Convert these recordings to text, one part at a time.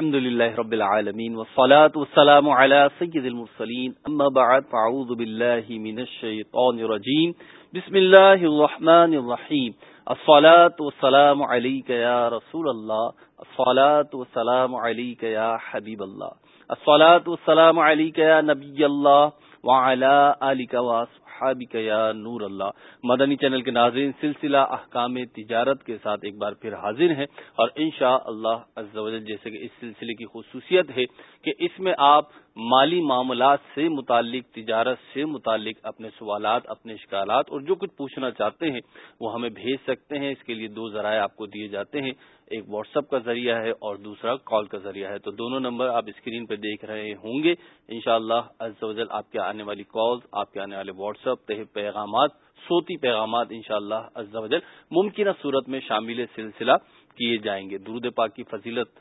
الحمد لله رب العالمين والصلاة والسلام على سيد المرسلين. أما بعد فعوذ بالله من الشيطان الرجيم. بسم الله الرحمن الرحيم. الصلاة والسلام عليك يا رسول الله. الصلاة والسلام عليك يا حبيب الله. الصلاة والسلام عليك يا نبي الله وعلى آلك وصحبه یا نور اللہ مدنی چینل کے ناظرین، سلسلہ احکام تجارت کے ساتھ ایک بار پھر حاضر ہیں اور انشاء اللہ جیسے کہ اس سلسلے کی خصوصیت ہے کہ اس میں آپ مالی معاملات سے متعلق، تجارت سے متعلق اپنے سوالات، اپنے شکالات اور جو کچھ پوچھنا چاہتے ہیں وہ ہمیں بھیج سکتے ہیں۔ اس کے لیے دو ذرائع آپ کو دیے جاتے ہیں۔ ایک واٹس اپ کا ذریعہ ہے اور دوسرا کال کا ذریعہ ہے۔ تو دونوں نمبر آپ اسکرین پہ دیکھ رہے ہوں گے۔ انشاءاللہ شاء اللہ آپ کے آنے والی کالز آپ کے آنے والے واٹس اپ پیغامات، صوتی پیغامات انشاءاللہ شاء اللہ ممکنہ صورت میں شامل سلسلہ کیے جائیں گے۔ درود پاک کی فضیلت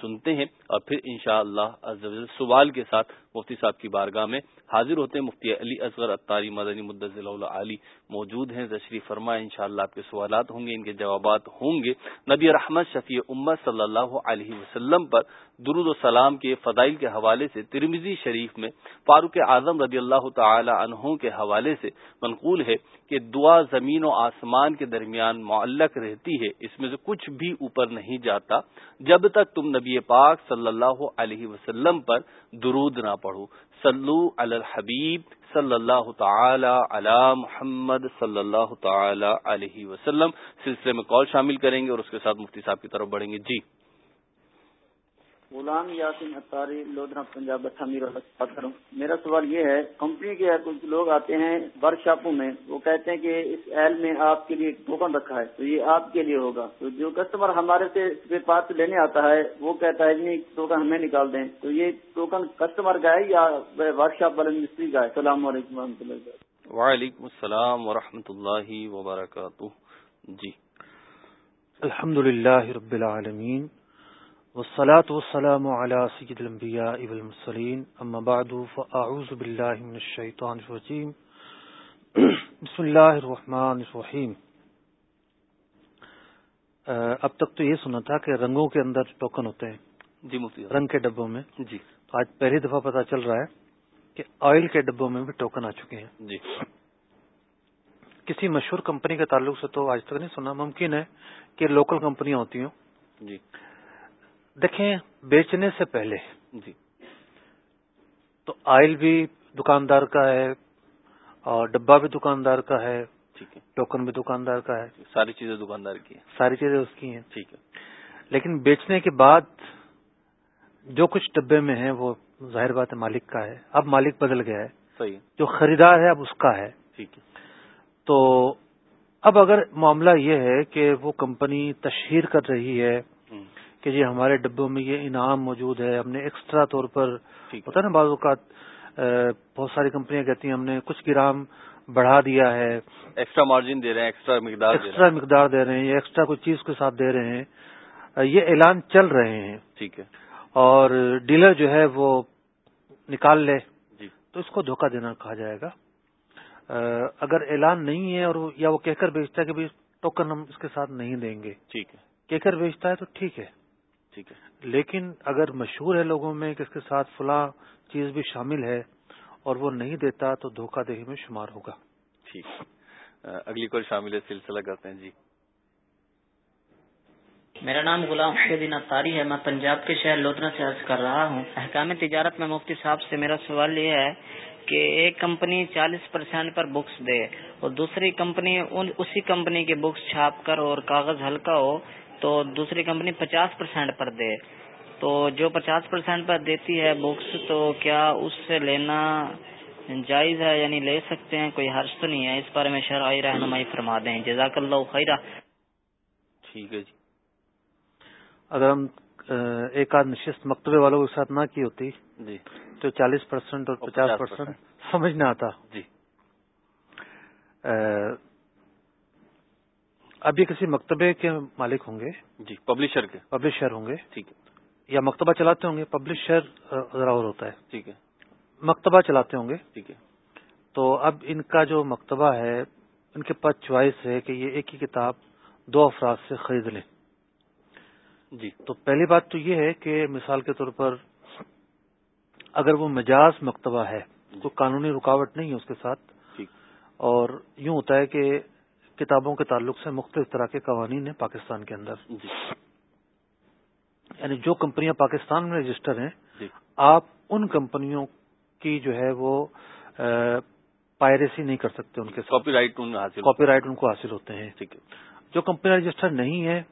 سنتے ہیں اور پھر انشاءاللہ شاء اللہ سوال کے ساتھ مفتی صاحب کی بارگاہ میں حاضر ہوتے ہیں۔ مفتی علی اصغر اتاری مدنی مدضل علی موجود ہیں۔ تشریف فرما ان شاء اللہ آپ کے سوالات ہوں گے، ان کے جوابات ہوں گے۔ نبی رحمت شفیع امت صلی اللہ علیہ وسلم پر درود و سلام کے فضائل کے حوالے سے ترمیزی شریف میں فاروق اعظم رضی اللہ تعالی عنہ کے حوالے سے منقول ہے کہ دعا زمین و آسمان کے درمیان معلق رہتی ہے، اس میں سے کچھ بھی اوپر نہیں جاتا۔ جب تک تم نبی پاک صلی اللہ علیہ وسلم پر درود نہ پڑھو۔ صلو علی الحبیب صلی اللہ تعالی علی محمد صلی اللہ تعالی علیہ وسلم۔ سلسلے میں کال شامل کریں گے اور اس کے ساتھ مفتی صاحب کی طرف بڑھیں گے۔ جی۔ غلام یاسین اتاری لودھرا پنجاب میرا بات کروں۔ میرا سوال یہ ہے کمپنی کے کچھ لوگ آتے ہیں ورک شاپوں میں وہ کہتے ہیں کہ اس ایل میں آپ کے لیے ٹوکن رکھا ہے تو یہ آپ کے لیے ہوگا۔ تو جو کسٹمر ہمارے سے پارٹ لینے آتا ہے وہ کہتا ہے نہیں ٹوکن ہمیں نکال دیں۔ تو یہ ٹوکن کسٹمر کا ہے یا ورک شاپ والے مستری کا ہے؟ السلام علیکم و رحمۃ اللہ وعلیکم السلام و اللہ وبرکاتہ۔ جی۔ الحمد للہ رب العالمین۔ والصلاة والسلام على سيد الانبياء والمرسلين. اما بعد فاعوذ بالله من الشيطان الرجيم. بسم الله الرحمن الرحيم. اب تک تو یہ سنا تھا کہ رنگوں کے اندر ٹوکن ہوتے ہیں. جی مفتی رنگ کے ڈبوں میں. جی. تو آج پہلی دفعہ پتا چل رہا ہے کہ آئل کے ڈبوں میں بھی ٹوکن آ چکے ہیں. جی. کسی مشہور کمپنی کے تعلق سے تو آج تک نہیں سنا. ممکن ہے کہ لوکل کمپنیاں ہوتی ہوں. جی. دیکھیں بیچنے سے پہلے جی۔ تو آئل بھی دکاندار کا ہے اور ڈبا بھی دکاندار کا ہے ٹھیک ہے۔ ٹوکن بھی دکاندار کا ہے۔ ساری چیزیں دکاندار کی ہیں۔ ساری چیزیں اس کی ہیں۔ ٹھیک ہے۔ لیکن بیچنے کے بعد جو کچھ ڈبے میں ہیں وہ ظاہر بات ہے مالک کا ہے۔ اب مالک بدل گیا ہے۔ صحیح جو خریدار ہے اب اس کا ہے۔ ٹھیک ہے۔ تو اب اگر معاملہ یہ ہے کہ وہ کمپنی تشہیر کر رہی ہے کہ جی ہمارے ڈبوں میں یہ انعام موجود ہے ہم نے ایکسٹرا طور پر ہوتا ہے نا بعض اوقات بہت ساری کمپنیاں کہتی ہیں ہم نے کچھ گرام بڑھا دیا ہے۔ ایکسٹرا مارجن دے رہے ہیں ایکسٹرا مقدار ایکسٹرا مقدار دے رہے ہیں یا ایکسٹرا کوئی چیز کے ساتھ دے رہے ہیں۔ یہ اعلان چل رہے ہیں۔ ٹھیک ہے۔ اور ڈیلر جو ہے وہ نکال لے۔ جی۔ تو اس کو دھوکہ دینا کہا جائے گا۔ اگر اعلان نہیں ہے اور یا وہ کہہ کر بیچتا ہے کہ ٹوکن ہم اس کے ساتھ نہیں دیں گے۔ ٹھیک ہے۔ کہہ کر بیچتا ہے تو ٹھیک ہے۔ ٹھیک ہے۔ لیکن اگر مشہور ہے لوگوں میں کہ اس کے ساتھ فلاں چیز بھی شامل ہے اور وہ نہیں دیتا تو دھوکہ دہی میں شمار ہوگا۔ ٹھیک۔ اگلی کال شامل ہے سلسلہ کرتے ہیں۔ جی۔ میرا نام غلام الدین اتاری ہے۔ میں پنجاب کے شہر لودھنا سے عرض کر رہا ہوں۔ احکام تجارت میں مفتی صاحب سے میرا سوال یہ ہے کہ ایک کمپنی چالیس پرسینٹ پر بکس دے اور دوسری کمپنی اسی کمپنی کے بکس چھاپ کر اور کاغذ ہلکا ہو تو دوسری کمپنی پچاس پرسینٹ پر دے۔ تو جو پچاس پرسینٹ پر دیتی ہے بکس تو کیا اس سے لینا جائز ہے؟ یعنی لے سکتے ہیں کوئی حرض تو نہیں ہے؟ اس بارے میں شرعی رہنمائی فرما دیں۔ جزاک اللہ خیرہ۔ ٹھیک ہے جی۔ اگر ہم ایک آدھ نشست مکتبے والوں کے ساتھ نہ کی ہوتی جی۔ تو چالیس پرسینٹ اور پچاس پرسینٹ سمجھ نہ آتا۔ جی۔ اب یہ کسی مکتبے کے مالک ہوں گے؟ جی پبلشر کے۔ پبلشر ہوں گے؟ ٹھیک ہے۔ یا مکتبہ چلاتے ہوں گے؟ پبلشر ذرا اور ہوتا ہے۔ ٹھیک ہے۔ مکتبہ چلاتے ہوں گے؟ ٹھیک ہے۔ تو اب ان کا جو مکتبہ ہے ان کے پاس چوائس ہے کہ یہ ایک ہی کتاب دو افراد سے خرید لیں۔ جی۔ تو پہلی بات تو یہ ہے کہ مثال کے طور پر اگر وہ مجاز مکتبہ ہے جی۔ تو قانونی رکاوٹ نہیں ہے اس کے ساتھ۔ اور یوں ہوتا ہے کہ کتابوں کے تعلق سے مختلف طرح کے قوانین ہیں پاکستان کے اندر۔ جی۔ یعنی جو کمپنیاں پاکستان میں رجسٹر ہیں جی۔ آپ ان کمپنیوں کی جو ہے وہ پائریسی نہیں کر سکتے ان کے کاپی رائٹ کاپی رائٹ ان کو حاصل ہوتے ہیں۔ جو کمپنیاں رجسٹر نہیں ہے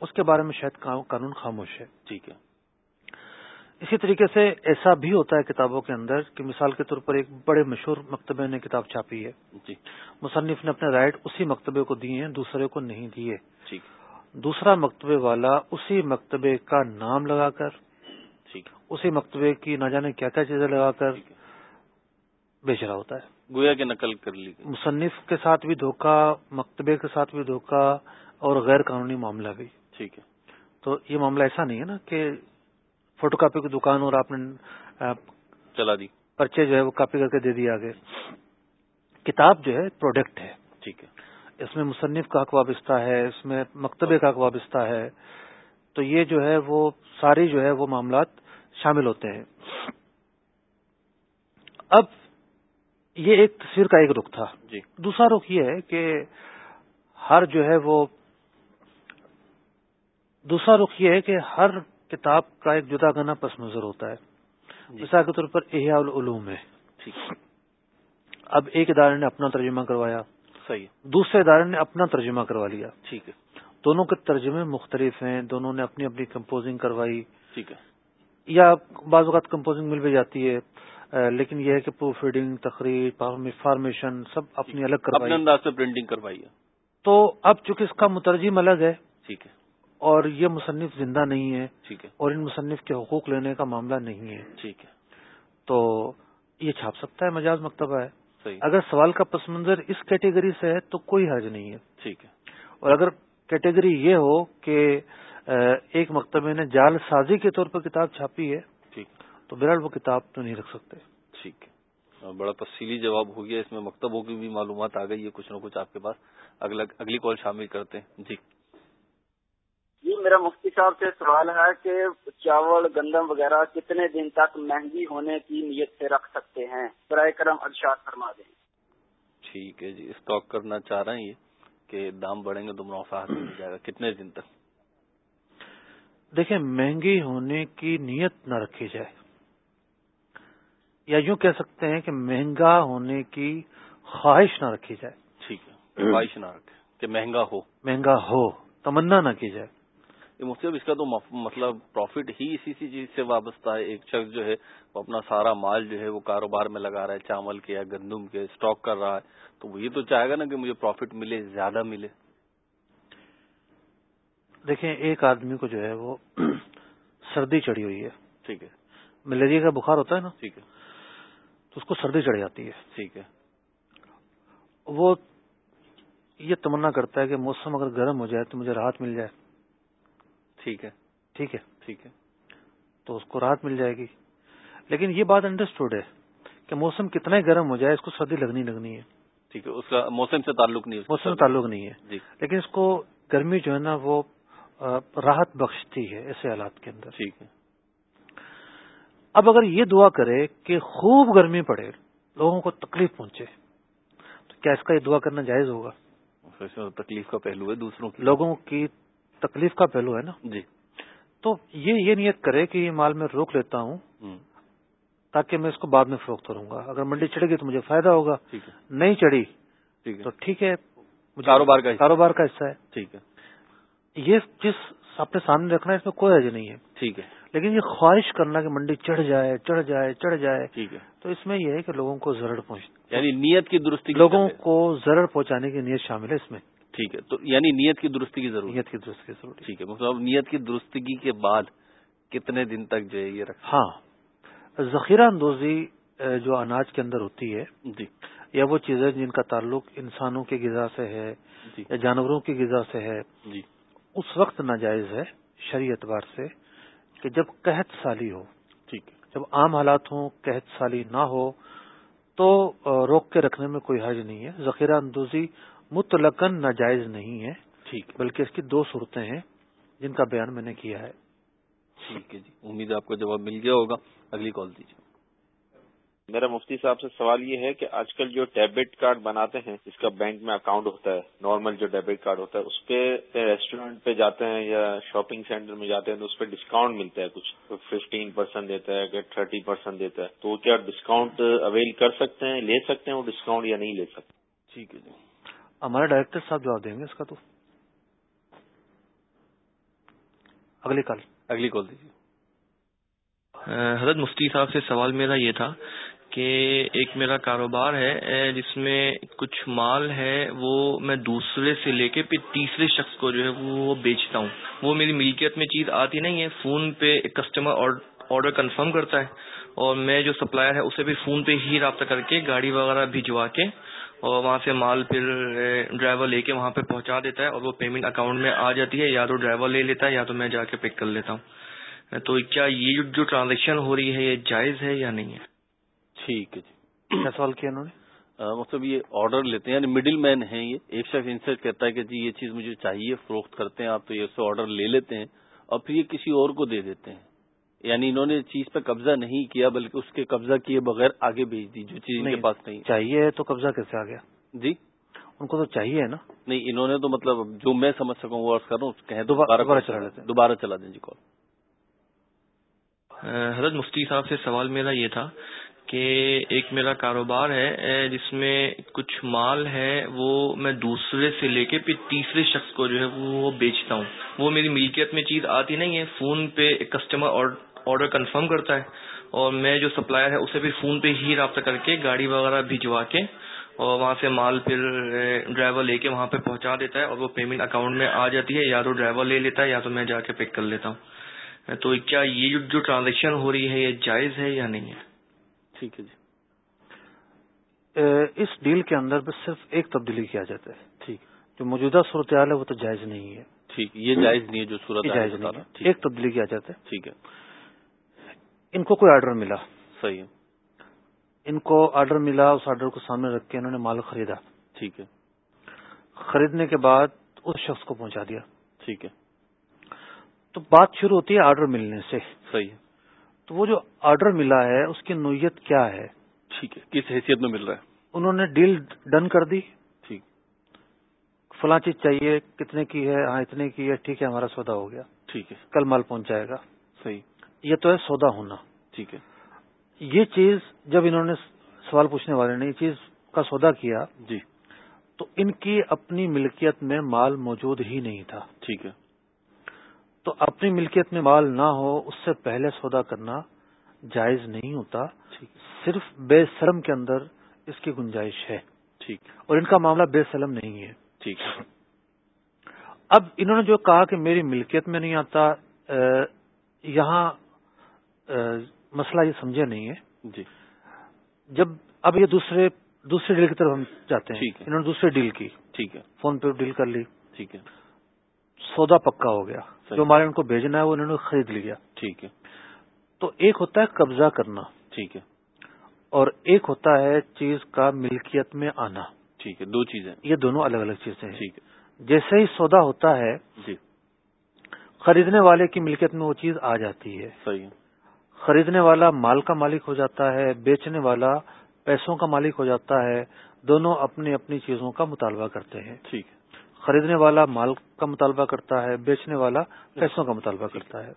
اس کے بارے میں شاید قانون خاموش ہے۔ ٹھیک ہے۔ اسی طریقے سے ایسا بھی ہوتا ہے کتابوں کے اندر کہ مثال کے طور پر ایک بڑے مشہور مکتبے نے کتاب چھاپی ہے۔ جی۔ مصنف نے اپنے رائٹ اسی مکتبے کو دیے ہیں دوسرے کو نہیں دیے۔ دوسرا مکتبے والا اسی مکتبے کا نام لگا کر اسی مکتبے کی نہ جانے کیا کیا چیزیں لگا کر بیچ رہا ہوتا ہے۔ گویا کے نقل کر لی مصنف کے ساتھ بھی دھوکہ مکتبے کے ساتھ بھی دھوکہ اور غیر قانونی معاملہ بھی۔ ٹھیک ہے۔ تو یہ معاملہ ایسا نہیں ہے نا کہ فوٹو کاپی کی دکان اور آپ نے چلا دی۔ پرچے جو ہے وہ کاپی کر کے دے دیا آگے۔ کتاب جو ہے پروڈکٹ ہے۔ ٹھیک ہے۔ اس میں مصنف کا حق وابستہ ہے اس میں مکتبے کا حق وابستہ ہے۔ تو یہ جو ہے وہ ساری جو ہے وہ معاملات شامل ہوتے ہیں۔ اب یہ ایک تصویر کا ایک رخ تھا۔ جی۔ دوسرا رخ یہ ہے کہ ہر جو ہے وہ دوسرا رخ یہ ہے کہ ہر کتاب کا ایک جدا گنا پس منظر ہوتا ہے۔ جی۔ مثال کے طور پر احیاء العلوم ہے۔ اب ایک ادارے نے اپنا ترجمہ کروایا۔ صحیح۔ دوسرے ادارے نے اپنا ترجمہ کروا لیا۔ ٹھیک ہے۔ دونوں کے ترجمے مختلف ہیں۔ دونوں نے اپنی اپنی کمپوزنگ کروائی۔ ٹھیک ہے۔ یا بعض اوقات کمپوزنگ مل بھی جاتی ہے لیکن یہ ہے کہ پروف ریڈنگ تقریر فارمیشن سب اپنی الگ کروائی۔ انداز سے پرنٹنگ کروائی ہے۔ تو اب چونکہ اس کا مترجم الگ ہے ٹھیک ہے۔ اور یہ مصنف زندہ نہیں ہے ٹھیک ہے۔ اور ان مصنف کے حقوق لینے کا معاملہ نہیں ہے۔ ٹھیک ہے۔ تو یہ چھاپ سکتا ہے مجاز مکتبہ ہے۔ صحیح۔ اگر سوال کا پس منظر اس کیٹیگری سے ہے تو کوئی حرج نہیں ہے۔ ٹھیک ہے۔ اور اگر کیٹیگری یہ ہو کہ ایک مکتبے نے جال سازی کے طور پر کتاب چھاپی ہے ٹھیک۔ تو بہرحال وہ کتاب تو نہیں رکھ سکتے۔ ٹھیک ہے۔ بڑا تفصیلی جواب ہو گیا اس میں مکتبوں کی بھی معلومات آ گئی ہے کچھ نہ کچھ آپ کے پاس۔ اگلی کال شامل کرتے ہیں۔ جی۔ میرا مفتی صاحب سے سوال ہے کہ چاول گندم وغیرہ کتنے دن تک مہنگی ہونے کی نیت سے رکھ سکتے ہیں؟ برائے کرم ارشاد فرما دیں۔ ٹھیک ہے جی اسٹاک کرنا چاہ رہے ہیں یہ کہ دام بڑھیں گے تو منافع حاصل ہو جائے گا۔ کتنے دن تک؟ دیکھیں مہنگی ہونے کی نیت نہ رکھی جائے۔ یا یوں کہہ سکتے ہیں کہ مہنگا ہونے کی خواہش نہ رکھی جائے۔ ٹھیک ہے خواہش نہ رکھے کہ مہنگا ہو۔ مہنگا ہو تمنا نہ کی جائے۔ مختلف اس کا تو مطلب پروفٹ ہی اسی سی چیز سے وابستہ ہے۔ ایک شخص جو ہے وہ اپنا سارا مال جو ہے وہ کاروبار میں لگا رہا ہے چاول کے یا گندم کے اسٹاک کر رہا ہے۔ تو وہ یہ تو چاہے گا نا کہ مجھے پروفٹ ملے زیادہ ملے۔ دیکھیں ایک آدمی کو جو ہے وہ سردی چڑھی ہوئی ہے۔ ٹھیک ہے۔ ملیریا کا بخار ہوتا ہے نا؟ ٹھیک ہے۔ تو اس کو سردی چڑھ جاتی ہے۔ ٹھیک ہے۔ وہ یہ تمنا کرتا ہے کہ موسم اگر گرم ہو جائے تو مجھے راحت مل جائے۔ ٹھیک ہے ٹھیک ہے ٹھیک ہے۔ تو اس کو راحت مل جائے گی۔ لیکن یہ بات انڈرسٹوڈ ہے کہ موسم کتنا گرم ہو جائے اس کو سردی لگنی لگنی ہے۔ ٹھیک ہے اس کا موسم سے تعلق نہیں موسم سے تعلق نہیں ہے۔ جی۔ لیکن اس کو گرمی جو ہے نا وہ راحت بخشتی ہے ایسے حالات کے اندر۔ ٹھیک ہے۔ اب اگر یہ دعا کرے کہ خوب گرمی پڑے لوگوں کو تکلیف پہنچے تو کیا اس کا یہ دعا کرنا جائز ہوگا؟ تکلیف کا پہلو ہے دوسروں کی۔ لوگوں کی تکلیف کا پہلو ہے نا؟ جی۔ تو یہ یہ نیت کرے کہ یہ مال میں روک لیتا ہوں تاکہ میں اس کو بعد میں فروخت کروں گا۔ اگر منڈی چڑھے گی تو مجھے فائدہ ہوگا۔ نہیں چڑھی تو ٹھیک ہے کاروبار کا کاروبار کا حصہ ہے۔ ٹھیک ہے۔ یہ چیز اپنے سامنے رکھنا ہے اس میں کوئی حج نہیں ہے۔ ٹھیک ہے۔ لیکن یہ خواہش کرنا کہ منڈی چڑھ جائے چڑھ جائے چڑھ جائے ٹھیک ہے۔ تو اس میں یہ ہے کہ لوگوں کو زرڑ پہنچ یعنی نیت کی درستی لوگوں کو زرڑ پہنچانے کی نیت شامل ہے اس میں۔ ٹھیک ہے تو یعنی نیت کی درستی کی ضرورت۔ نیت کی درستی کی ضرورت۔ ٹھیک ہے مطلب نیت کی درستگی کے بعد کتنے دن تک جو ہے یہ رکھ ہاں۔ ذخیرہ اندوزی جو اناج کے اندر ہوتی ہے جی۔ یا وہ چیزیں جن کا تعلق انسانوں کی غذا سے ہے جی۔ یا جانوروں کی غذا سے ہے جی۔ اس وقت ناجائز ہے شریع اعتبار سے کہ جب قحط سالی ہو ٹھیک ہے۔ جب عام حالات ہوں قحط سالی نہ ہو تو روک کے رکھنے میں کوئی حرج نہیں ہے۔ ذخیرہ اندوزی متلقن ناجائز نہیں ہے ٹھیک بلکہ اس کی دو صورتیں ہیں جن کا بیان میں نے کیا ہے۔ ٹھیک ہے جی امید آپ کو جواب مل گیا ہوگا۔ اگلی کال دیجیے۔ میرا مفتی صاحب سے سوال یہ ہے کہ آج کل جو ڈیبٹ کارڈ بناتے ہیں جس کا بینک میں اکاؤنٹ ہوتا ہے نارمل جو ڈیبٹ کارڈ ہوتا ہے اس پہ ریسٹورینٹ پہ جاتے ہیں یا شاپنگ سینٹر میں جاتے ہیں تو اس پہ ڈسکاؤنٹ ملتا ہے کچھ۔ ففٹین پرسینٹ دیتا ہے کہ تھرٹی پرسینٹ دیتا ہے۔ تو کیا ڈسکاؤنٹ اویل کر سکتے ہیں لے سکتے ہیں وہ ڈسکاؤنٹ یا نہیں لے سکتے؟ ٹھیک ہے جی۔ ہمارے ڈائریکٹر صاحب جواب دیں گے اس کا تو۔ اگلی کال۔ اگلی کال دیجیے۔ حضرت مفتی صاحب سے سوال میرا یہ تھا کہ ایک میرا کاروبار ہے جس میں کچھ مال ہے، وہ میں دوسرے سے لے کے پھر تیسرے شخص کو جو ہے وہ بیچتا ہوں۔ وہ میری ملکیت میں چیز آتی نہیں ہے، فون پہ کسٹمر آرڈر کنفرم کرتا ہے اور میں جو سپلائر ہے، اسے بھی فون پہ ہی رابطہ کر کے گاڑی وغیرہ بھجوا کے اور وہاں سے مال پھر ڈرائیور لے کے وہاں پہ پہنچا دیتا ہے اور وہ پیمنٹ اکاؤنٹ میں آ جاتی ہے یا تو ڈرائیور لے لیتا ہے یا تو میں جا کے پک کر لیتا ہوں۔ تو کیا یہ جو ٹرانزیکشن ہو رہی ہے یہ جائز ہے یا نہیں ہے؟ ٹھیک ہے جی۔ کیا سوال کیا انہوں نے؟ مطلب یہ آرڈر لیتے ہیں یعنی مڈل مین ہیں یہ۔ ایک شخص ان سے کہتا ہے کہ جی یہ چیز مجھے چاہیے فروخت کرتے ہیں آپ تو یہ سے آرڈر لے لیتے ہیں اور پھر یہ کسی اور کو دے دیتے ہیں۔ یعنی انہوں نے چیز پہ قبضہ نہیں کیا بلکہ اس کے قبضہ کیے بغیر آگے بھیج دی جو چیز ان کے پاس نہیں۔ چاہیے تو قبضہ کیسے آ گیا؟ جی؟ ان کو تو چاہیے نا۔ نہیں انہوں نے تو مطلب جو میں سمجھ سکوں وہ کر رہا ہوں دوبارہ چلا لیتے دوبارہ چلا دیں جی کال۔ حضرت مفتی صاحب سے سوال میرا یہ تھا کہ ایک میرا کاروبار ہے جس میں کچھ مال ہے وہ میں دوسرے سے لے کے پھر تیسرے شخص کو جو ہے وہ بیچتا ہوں۔ وہ میری ملکیت میں چیز آتی نہیں ہے فون پہ ایک کسٹمر آرڈر کنفرم کرتا ہے اور میں جو سپلائر ہے اسے بھی فون پہ ہی رابطہ کر کے گاڑی وغیرہ بھجوا کے اور وہاں سے مال پھر ڈرائیور لے کے وہاں پہ پہنچا دیتا ہے اور وہ پیمنٹ اکاؤنٹ میں آ جاتی ہے یا تو ڈرائیور لے لیتا ہے یا تو میں جا کے پک کر لیتا ہوں۔ تو کیا یہ جو ٹرانزیکشن ہو رہی ہے یہ جائز ہے یا نہیں ہے؟ ٹھیک ہے جی۔ اس ڈیل کے اندر بس صرف ایک تبدیلی کیا جاتا ہے۔ ٹھیک۔ جو موجودہ صورتحال ہے وہ تو جائز نہیں ہے۔ ٹھیک یہ جائز نہیں ہے جو صورت جائز نہیں ہے۔ ایک تبدیلی کیا جاتا ہے۔ ٹھیک ہے۔ ان کو کوئی آرڈر ملا۔ صحیح ان کو آرڈر ملا اس آرڈر کو سامنے رکھ کے انہوں نے مال خریدا۔ ٹھیک ہے۔ خریدنے کے بعد اس شخص کو پہنچا دیا۔ ٹھیک ہے۔ تو بات شروع ہوتی ہے آرڈر ملنے سے۔ صحیح ہے۔ تو وہ جو آرڈر ملا ہے اس کی نوعیت کیا ہے؟ ٹھیک ہے۔ کس حیثیت میں مل رہا ہے؟ انہوں نے ڈیل ڈن کر دی۔ ٹھیک۔ فلاں چیز چاہیے کتنے کی ہے؟ ہاں اتنے کی ہے ٹھیک ہے ہمارا سودا ہو گیا۔ ٹھیک ہے۔ کل مال پہنچ جائے گا۔ صحیح۔ یہ تو ہے سودا ہونا۔ ٹھیک ہے۔ یہ چیز جب انہوں نے سوال پوچھنے والے نے یہ چیز کا سودا کیا جی۔ تو ان کی اپنی ملکیت میں مال موجود ہی نہیں تھا۔ ٹھیک ہے۔ تو اپنی ملکیت میں مال نہ ہو اس سے پہلے سودا کرنا جائز نہیں ہوتا۔ صرف بے سلم کے اندر اس کی گنجائش ہے۔ ٹھیک۔ اور ان کا معاملہ بے سلم نہیں ہے۔ ٹھیک ہے۔ اب انہوں نے جو کہا کہ میری ملکیت میں نہیں آتا یہاں مسئلہ یہ سمجھے نہیں ہے۔ جی۔ جب اب یہ دوسرے دوسرے ڈیل کی طرف ہم جاتے ہیں انہوں نے دوسرے ڈیل کی۔ ٹھیک ہے۔ فون پہ ڈیل کر لی۔ ٹھیک ہے۔ سودا پکا ہو گیا۔ جو ہمارے ان کو بھیجنا ہے وہ انہوں نے خرید لیا۔ ٹھیک ہے۔ تو ایک ہوتا ہے قبضہ کرنا۔ ٹھیک ہے۔ اور ایک ہوتا ہے چیز کا ملکیت میں آنا۔ ٹھیک ہے۔ دو چیزیں۔ یہ دونوں الگ الگ چیزیں ہیں۔ ٹھیک ہے۔ جیسے ہی سودا ہوتا ہے جی۔ خریدنے والے کی ملکیت میں وہ چیز آ جاتی ہے۔ صحیح ہے۔ خریدنے والا مال کا مالک ہو جاتا ہے بیچنے والا پیسوں کا مالک ہو جاتا ہے دونوں اپنی اپنی چیزوں کا مطالبہ کرتے ہیں۔ ٹھیک خریدنے والا مال کا مطالبہ کرتا ہے بیچنے والا پیسوں کا مطالبہ کرتا ہے۔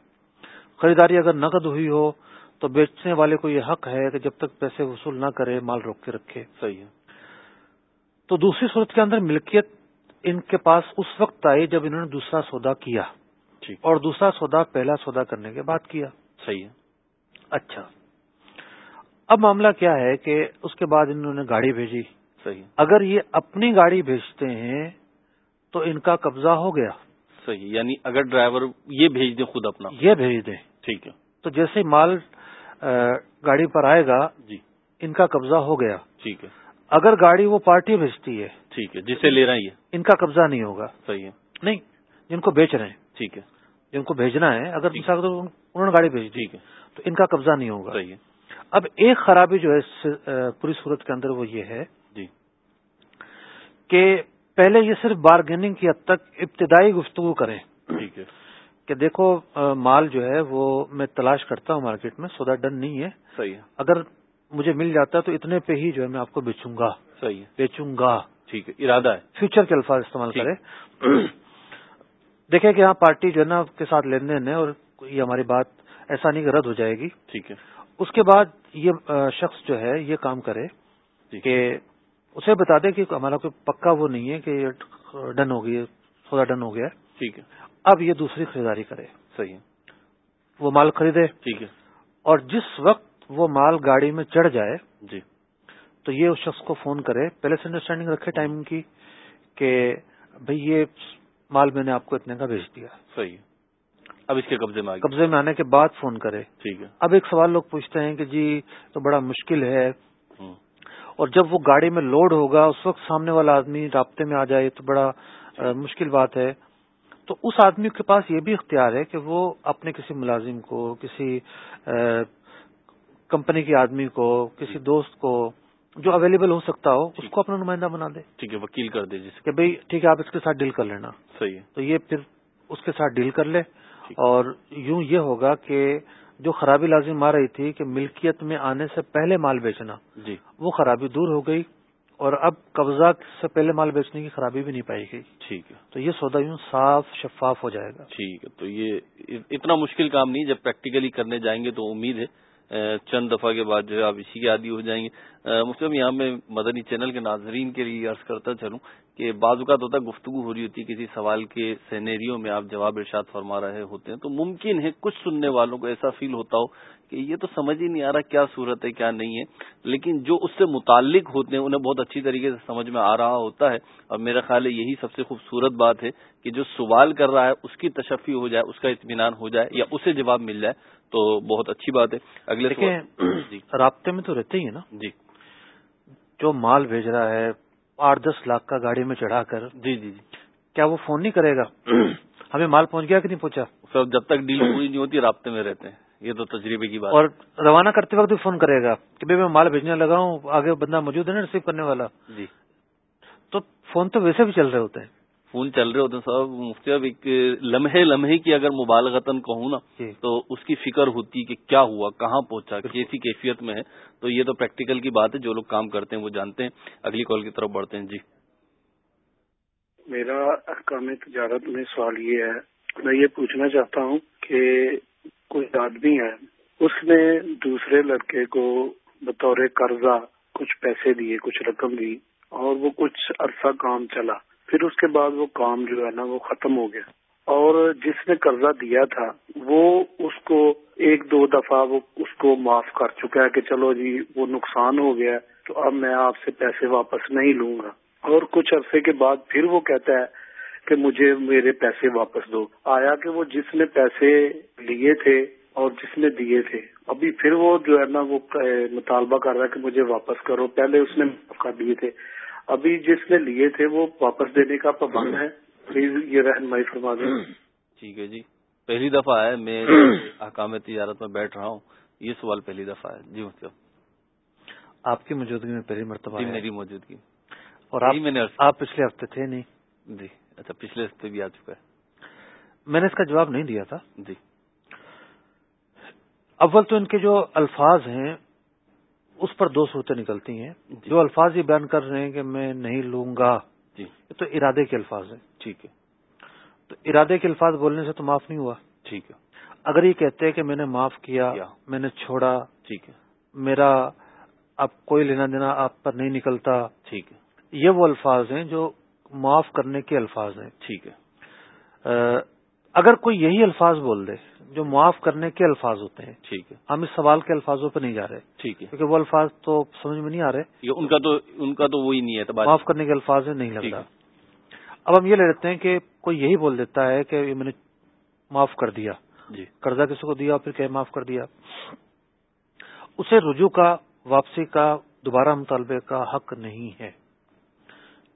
خریداری اگر نقد ہوئی ہو تو بیچنے والے کو یہ حق ہے کہ جب تک پیسے وصول نہ کرے مال روک کے رکھے۔ صحیح ہے۔ تو دوسری صورت کے اندر ملکیت ان کے پاس اس وقت آئی جب انہوں نے دوسرا سودا کیا۔ اور دوسرا سودا پہلا سودا کرنے کے بعد کیا۔ صحیح ہے۔ اچھا۔ اب معاملہ کیا ہے کہ اس کے بعد انہوں نے گاڑی بھیجی۔ صحیح۔ ہے اگر یہ اپنی گاڑی بھیجتے ہیں تو ان کا قبضہ ہو گیا۔ صحیح یعنی اگر ڈرائیور یہ بھیج دیں خود اپنا۔ یہ بھیج دیں ٹھیک ہے۔ تو جیسے مال گاڑی پر آئے گا جی۔ ان کا قبضہ ہو گیا۔ ٹھیک ہے۔ اگر گاڑی وہ پارٹی بھیجتی ہے ٹھیک ہے جسے لے ہیں یہ۔ ان کا قبضہ نہیں ہوگا۔ صحیح ہے۔ نہیں جن کو بیچ رہے ہیں۔ ٹھیک ہے۔ جن کو بھیجنا ہے اگر انہوں نے گاڑی بھیج ٹھیک ہے۔ تو ان کا قبضہ نہیں ہوگا۔ صحیح اب ایک خرابی جو ہے پوری صورت کے اندر وہ یہ ہے جی۔ کہ پہلے یہ صرف بارگیننگ کی حد تک ابتدائی گفتگو کریں۔ ٹھیک ہے۔ کہ دیکھو مال جو ہے وہ میں تلاش کرتا ہوں مارکیٹ میں سودا ڈن نہیں ہے۔ صحیح ہے۔ اگر مجھے مل جاتا ہے تو اتنے پہ ہی جو ہے میں آپ کو بیچوں گا۔ صحیح ہے۔ بیچوں گا۔ ٹھیک ہے۔ ارادہ ہے۔ فیوچر کے الفاظ استعمال کرے دیکھیں کہ یہاں پارٹی جو ہے نا کے ساتھ لین دین ہے اور یہ ہماری بات ایسا نہیں کہ رد ہو جائے گی۔ ٹھیک ہے۔ اس کے بعد یہ شخص جو ہے یہ کام کرے کہ اسے بتا دے کہ ہمارا کوئی پکا وہ نہیں ہے کہ یہ ڈن ہو گئی سودا ڈن ہو گیا ٹھیک ہے۔ اب یہ دوسری خریداری کرے۔ صحیح ہے۔ وہ مال خریدے۔ ٹھیک ہے۔ اور جس وقت وہ مال گاڑی میں چڑھ جائے جی۔ تو یہ اس شخص کو فون کرے۔ پہلے سے انڈرسٹینڈنگ رکھے ٹائم کی کہ بھئی یہ مال میں نے آپ کو اتنے کا بھیج دیا۔ صحیح اب اس کے قبضے میں قبضے میں آنے کے بعد فون کرے۔ ٹھیک ہے۔ اب ایک سوال لوگ پوچھتے ہیں کہ جی تو بڑا مشکل ہے۔ اور جب وہ گاڑی میں لوڈ ہوگا اس وقت سامنے والا آدمی رابطے میں آ جائے تو بڑا مشکل بات ہے۔ تو اس آدمی کے پاس یہ بھی اختیار ہے کہ وہ اپنے کسی ملازم کو کسی کمپنی کے آدمی کو کسی دوست کو جو اویلیبل ہو سکتا ہو اس کو اپنا نمائندہ بنا دے۔ ٹھیک ہے وکیل کر دے جس کہ بھائی ٹھیک ہے آپ اس کے ساتھ ڈیل کر لینا۔ صحیح ہے۔ تو یہ پھر اس کے ساتھ ڈیل کر لے۔ اور یوں یہ ہوگا کہ جو خرابی لازم آ رہی تھی کہ ملکیت میں آنے سے پہلے مال بیچنا جی۔ وہ خرابی دور ہو گئی اور اب قبضہ سے پہلے مال بیچنے کی خرابی بھی نہیں پائی گئی۔ ٹھیک ہے۔ تو یہ سودا یوں صاف شفاف ہو جائے گا۔ ٹھیک ہے۔ تو یہ اتنا مشکل کام نہیں جب پریکٹیکلی کرنے جائیں گے تو امید ہے۔ چند دفعہ کے بعد جو ہے آپ اسی کے عادی ہو جائیں گے۔ مسلم یہاں میں مدنی چینل کے ناظرین کے لیے عرض کرتا چلوں کہ بعض اوقات ہوتا گفتگو ہو رہی ہوتی ہے، کسی سوال کے سینیریوں میں آپ جواب ارشاد فرما رہے ہوتے ہیں، تو ممکن ہے کچھ سننے والوں کو ایسا فیل ہوتا ہو کہ یہ تو سمجھ ہی نہیں آ رہا کیا صورت ہے، کیا نہیں ہے۔ لیکن جو اس سے متعلق ہوتے ہیں، انہیں بہت اچھی طریقے سے سمجھ میں آ رہا ہوتا ہے۔ اور میرا خیال ہے یہی سب سے خوبصورت بات ہے کہ جو سوال کر رہا ہے، اس کی تشفی ہو جائے، اس کا اطمینان ہو جائے، یا اسے جواب مل جائے۔ تو بہت اچھی بات ہے۔ اگلے جی۔ رابطے میں تو رہتے ہی ہے نا۔ جی۔ جو مال بھیج رہا ہے آٹھ دس لاکھ کا گاڑی میں چڑھا کر جی جی جی۔ کیا وہ فون نہیں کرے گا؟ ہمیں مال پہنچ گیا کہ نہیں پہنچا؟ سر جب تک ڈیل پوری نہیں ہوتی رابطے میں رہتے ہیں۔ یہ تو تجربے کی بات اور روانہ کرتے وقت بھی فون کرے گا کہ بھائی میں مال بھیجنے لگا ہوں آگے بندہ موجود ہے نا ریسیو کرنے والا۔ جی۔ تو فون تو ویسے بھی چل رہے ہوتے ہیں۔ فون چل رہے ہوتے ہیں صاحب مفتی اب ایک لمحے لمحے کی اگر مبالغتن کہوں نا جی۔ تو اس کی فکر ہوتی کہ کیا ہوا کہاں پہنچا کیسی کیفیت میں ہے؟ تو یہ تو پریکٹیکل کی بات ہے جو لوگ کام کرتے ہیں وہ جانتے ہیں۔ اگلی کال کی طرف بڑھتے ہیں۔ جی۔ میرا احکام تجارت میں سوال یہ ہے۔ میں یہ پوچھنا چاہتا ہوں کہ کوئی آدمی ہے اس نے دوسرے لڑکے کو بطور قرضہ کچھ پیسے دیے کچھ رقم دی اور وہ کچھ عرصہ کام چلا۔ پھر اس کے بعد وہ کام جو ہے نا وہ ختم ہو گیا۔ اور جس نے قرضہ دیا تھا، وہ اس کو ایک دو دفعہ وہ اس کو معاف کر چکا ہے کہ چلو جی وہ نقصان ہو گیا تو اب میں آپ سے پیسے واپس نہیں لوں گا۔ اور کچھ عرصے کے بعد پھر وہ کہتا ہے کہ مجھے میرے پیسے واپس دو۔ آیا کہ وہ جس نے پیسے لیے تھے اور جس نے دیے تھے۔ ابھی پھر وہ جو ہے نا وہ مطالبہ کر رہا ہے کہ مجھے واپس کرو۔ پہلے اس نے کر دیے تھے۔ ابھی جس نے لیے تھے وہ واپس دینے کا پابند ہے۔ پلیز یہ رہنمائی فرما دیں۔ ٹھیک ہے جی۔ پہلی دفعہ ہے میں احکام تجارت میں بیٹھ رہا ہوں۔ یہ سوال پہلی دفعہ ہے۔ جی مطلب آپ کی موجودگی میں پہلی مرتبہ جی میری موجودگی۔ اور آپ پچھلے ہفتے تھے نہیں؟ جی اچھا پچھلے ہفتے بھی آ چکا ہے۔ میں نے اس کا جواب نہیں دیا تھا۔ جی۔ اول تو ان کے جو الفاظ ہیں اس پر دو صورتیں نکلتی ہیں۔ جی۔ جو الفاظ یہ بیان کر رہے ہیں کہ میں نہیں لوں گا جی۔ تو ارادے کے الفاظ ہیں۔ ٹھیک ہے۔ تو ارادے کے الفاظ بولنے سے تو معاف نہیں ہوا۔ ٹھیک ہے۔ اگر یہ کہتے ہیں کہ میں نے معاف کیا میں نے چھوڑا ٹھیک ہے۔ میرا اب کوئی لینا دینا آپ پر نہیں نکلتا۔ ٹھیک ہے۔ یہ وہ الفاظ ہیں جو معاف کرنے کے الفاظ ہیں۔ ٹھیک ہے۔ اگر کوئی یہی الفاظ بول دے جو معاف کرنے کے الفاظ ہوتے ہیں ٹھیک ہے۔ ہم اس سوال کے الفاظوں پہ نہیں جا رہے۔ ٹھیک ہے۔ کیونکہ وہ الفاظ تو سمجھ میں نہیں آ رہے۔ ان کا تو ان کا تو وہی نہیں ہے معاف کرنے کے الفاظ نہیں لگ رہا اب ہم یہ لے لیتے ہیں کہ کوئی یہی بول دیتا ہے کہ میں نے معاف کر دیا۔ جی۔ قرضہ کسی کو دیا پھر کہ معاف کر دیا۔ اسے رجوع کا واپسی کا دوبارہ مطالبے کا حق نہیں ہے۔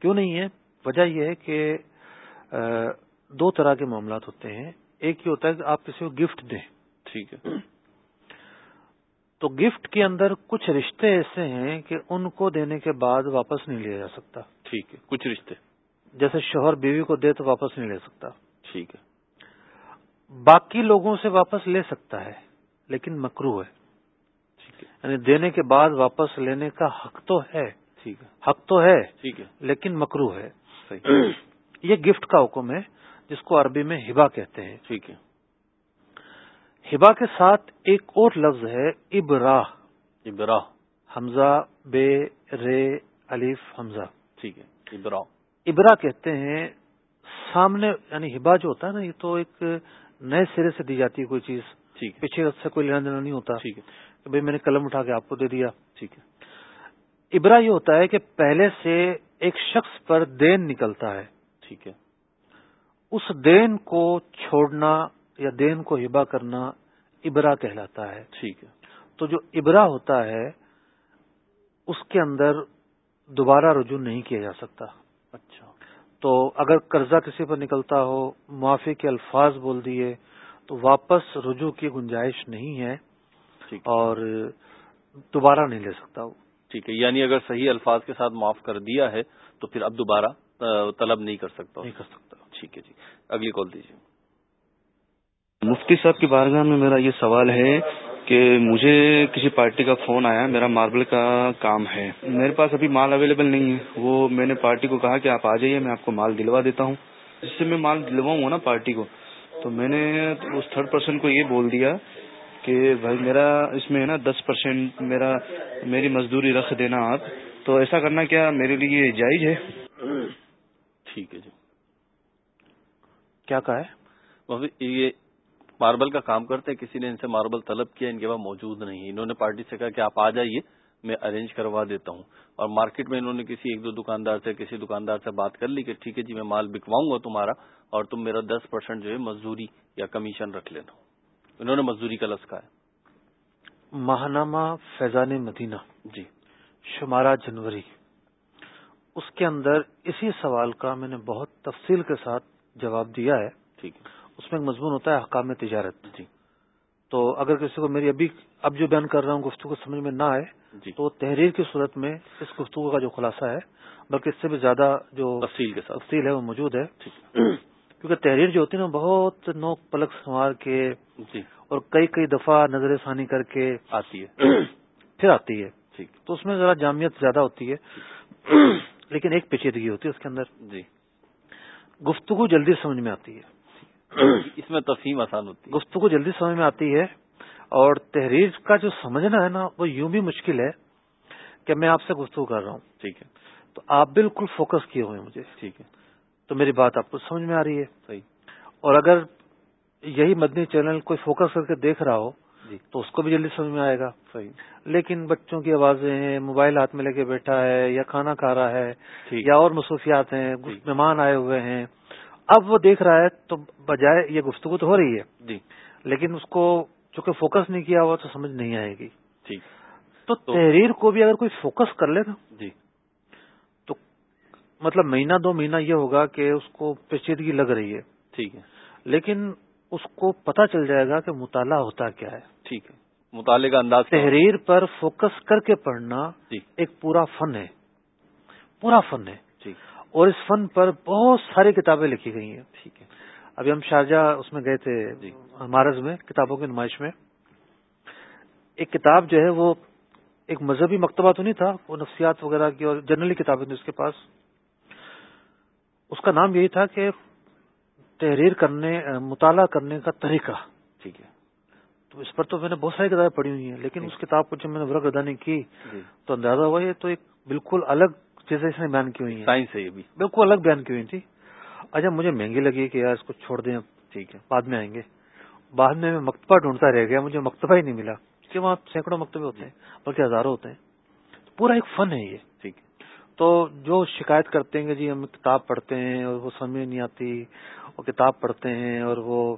کیوں نہیں ہے؟ وجہ یہ ہے کہ دو طرح کے معاملات ہوتے ہیں۔ ایک یہ ہوتا ہے کہ آپ کسی کو گفٹ دیں۔ ٹھیک ہے۔ تو گفٹ کے اندر کچھ رشتے ایسے ہیں کہ ان کو دینے کے بعد واپس نہیں لیا جا سکتا۔ ٹھیک ہے۔ کچھ رشتے۔ جیسے شوہر بیوی کو دے تو واپس نہیں لے سکتا۔ ٹھیک ہے۔ باقی لوگوں سے واپس لے سکتا ہے لیکن مکرو ہے۔ یعنی دینے کے بعد واپس لینے کا حق تو ہے۔ ٹھیک ہے۔ حق تو ہے ٹھیک ہے۔ لیکن مکرو ہے۔ یہ گفٹ کا حکم ہے۔ جس کو عربی میں ہبا کہتے ہیں۔ ٹھیک ہے۔ ہبا کے ساتھ ایک اور لفظ ہے ابرا ابرا حمزہ بے رے الف حمزہ۔ ٹھیک ہے۔ ابرا ابرا کہتے ہیں سامنے یعنی ہبا جو ہوتا ہے نا یہ تو ایک نئے سرے سے دی جاتی ہے کوئی چیز۔ ٹھیک ہے۔ پیچھے سے کوئی لینا دینا نہیں ہوتا۔ ٹھیک ہے۔ کہ بھائی میں نے قلم اٹھا کے آپ کو دے دیا۔ ٹھیک ہے۔ ابرا یہ ہوتا ہے کہ پہلے سے ایک شخص پر دین نکلتا ہے۔ ٹھیک ہے۔ اس دین کو چھوڑنا یا دین کو ہبا کرنا ابرا کہلاتا ہے۔ ٹھیک ہے۔ تو جو ابرا ہوتا ہے اس کے اندر دوبارہ رجوع نہیں کیا جا سکتا۔ اچھا۔ تو اگر قرضہ کسی پر نکلتا ہو معافی کے الفاظ بول دیے تو واپس رجوع کی گنجائش نہیں ہے۔ اور دوبارہ نہیں لے سکتا وہ۔ ٹھیک ہے۔ یعنی اگر صحیح الفاظ کے ساتھ معاف کر دیا ہے تو پھر اب دوبارہ طلب نہیں کر سکتا۔ نہیں کر سکتا۔ ٹھیک ہے جی۔ اگلی کال دیجیے۔ مفتی صاحب کی بارگاہ میں میرا یہ سوال ہے کہ مجھے کسی پارٹی کا فون آیا، میرا ماربل کا کام ہے۔ میرے پاس ابھی مال اویلیبل نہیں ہے۔ وہ میں نے پارٹی کو کہا کہ آپ آ جائیے، میں آپ کو مال دلوا دیتا ہوں۔ جس سے میں مال دلواؤں گا نا پارٹی کو، تو میں نے اس تھرڈ پرسن کو یہ بول دیا کہ بھائی میرا اس میں ہے نا دس پرسینٹ میرا، میری مزدوری رکھ دینا آپ۔ تو ایسا کرنا کیا میرے لیے جائز ہے؟ ٹھیک ہے جی۔ کیا کہا ہے؟ یہ ماربل کا کام کرتے ہیں کسی نے ان سے ماربل طلب کیا ان کے پاس موجود نہیں انہوں نے پارٹی سے کہا کہ آپ آ جائیے میں ارینج کروا دیتا ہوں۔ اور مارکیٹ میں انہوں نے کسی ایک دو دکاندار سے کسی دکاندار سے بات کر لی کہ ٹھیک ہے جی میں مال بکواؤں گا تمہارا اور تم میرا دس پرسینٹ جو ہے مزدوری یا کمیشن رکھ لینا۔ انہوں نے مزدوری کا لفظ کہا ہے۔ ماہنامہ فیضان مدینہ۔ جی۔ شمارہ جنوری۔ اس کے اندر اسی سوال کا میں نے بہت تفصیل کے ساتھ جواب دیا ہے ٹھیک اس میں ایک مضمون ہوتا ہے حکام تجارت۔ جی۔ تو اگر کسی کو میری ابھی اب جو بیان کر رہا ہوں گفتگو سمجھ میں نہ آئے جی۔ تو تحریر کی صورت میں اس گفتگو کا جو خلاصہ ہے بلکہ اس سے بھی زیادہ جو تفصیل کے ساتھ۔ تفصیل ہے وہ موجود ہے۔ کیونکہ تحریر جو ہوتی ہے نا بہت نوک پلک سنوار کے جی۔ اور کئی کئی دفعہ نظر ثانی کر کے آتی ہے۔ پھر آتی ہے۔ تو اس میں ذرا جامعت زیادہ ہوتی ہے۔ لیکن ایک پیچیدگی ہوتی ہے اس کے اندر۔ جی۔ گفتگو جلدی سمجھ میں آتی ہے۔ اس میں تفہیم آسان ہوتی ہے۔ گفتگو جلدی سمجھ میں آتی ہے اور تحریر کا جو سمجھنا ہے نا وہ یوں بھی مشکل ہے کہ میں آپ سے گفتگو کر رہا ہوں۔ ٹھیک ہے۔ تو آپ بالکل فوکس کیے ہوئے مجھے۔ ٹھیک ہے۔ تو میری بات آپ کو سمجھ میں آ رہی ہے۔ صحیح۔ اور اگر یہی مدنی چینل کوئی فوکس کر کے دیکھ رہا ہو جی۔ تو اس کو بھی جلدی سمجھ میں آئے گا۔ صحیح۔ لیکن بچوں کی آوازیں ہیں موبائل ہاتھ میں لے کے بیٹھا ہے یا کھانا کھا رہا ہے یا اور مصروفیات ہیں جی۔ مہمان آئے ہوئے ہیں۔ اب وہ دیکھ رہا ہے تو بجائے یہ گفتگو تو ہو رہی ہے۔ جی۔ لیکن اس کو چونکہ فوکس نہیں کیا ہوا تو سمجھ نہیں آئے گی۔ ٹھیک۔ تو تحریر کو بھی اگر کوئی فوکس کر لے نا جی۔ تو مطلب مہینہ دو مہینہ یہ ہوگا کہ اس کو پیچیدگی لگ رہی ہے۔ ٹھیک ہے۔ لیکن اس کو پتا چل جائے گا کہ مطالعہ ہوتا کیا ہے۔ ٹھیک ہے۔ مطالعے کا انداز تحریر پر فوکس کر کے پڑھنا جی۔ ایک پورا فن ہے۔ پورا فن ہے۔ ٹھیک اور اس فن پر بہت ساری کتابیں لکھی گئی ہیں۔ ٹھیک ہے۔ ابھی ہم شارجہ اس میں گئے تھے جی۔ مارز میں کتابوں کی نمائش میں۔ ایک کتاب جو ہے وہ ایک مذہبی مکتبہ تو نہیں تھا وہ نفسیات وغیرہ کی اور جنرلی کتابیں تھیں اس کے پاس۔ اس کا نام یہی تھا کہ تحریر کرنے مطالعہ کرنے کا طریقہ۔ ٹھیک ہے۔ تو اس پر تو میں نے بہت ساری کتابیں پڑھی ہوئی ہیں لیکن اس کتاب کو جب میں نے ورق ردانی کی جی۔ تو اندازہ ہوا یہ تو ایک بالکل الگ چیزیں اس نے بیان کی ہوئی ہیں۔ سائنس ہے یہ بھی۔ بالکل الگ بیان کی ہوئی تھی۔ اچھا مجھے مہنگی لگی کہ یار اس کو چھوڑ دیں ٹھیک ہے۔ بعد میں آئیں گے۔ بعد میں میں مکتبہ ڈھونڈتا رہ گیا مجھے مکتبہ ہی نہیں ملا کہ وہاں سینکڑوں مکتبے ہوتے ہیں بلکہ ہزاروں ہوتے ہیں۔ پورا ایک فن ہے یہ۔ ٹھیک۔ تو جو شکایت کرتے ہیں کہ جی ہم کتاب پڑھتے ہیں اور وہ سمجھ نہیں آتی وہ کتاب پڑھتے ہیں اور وہ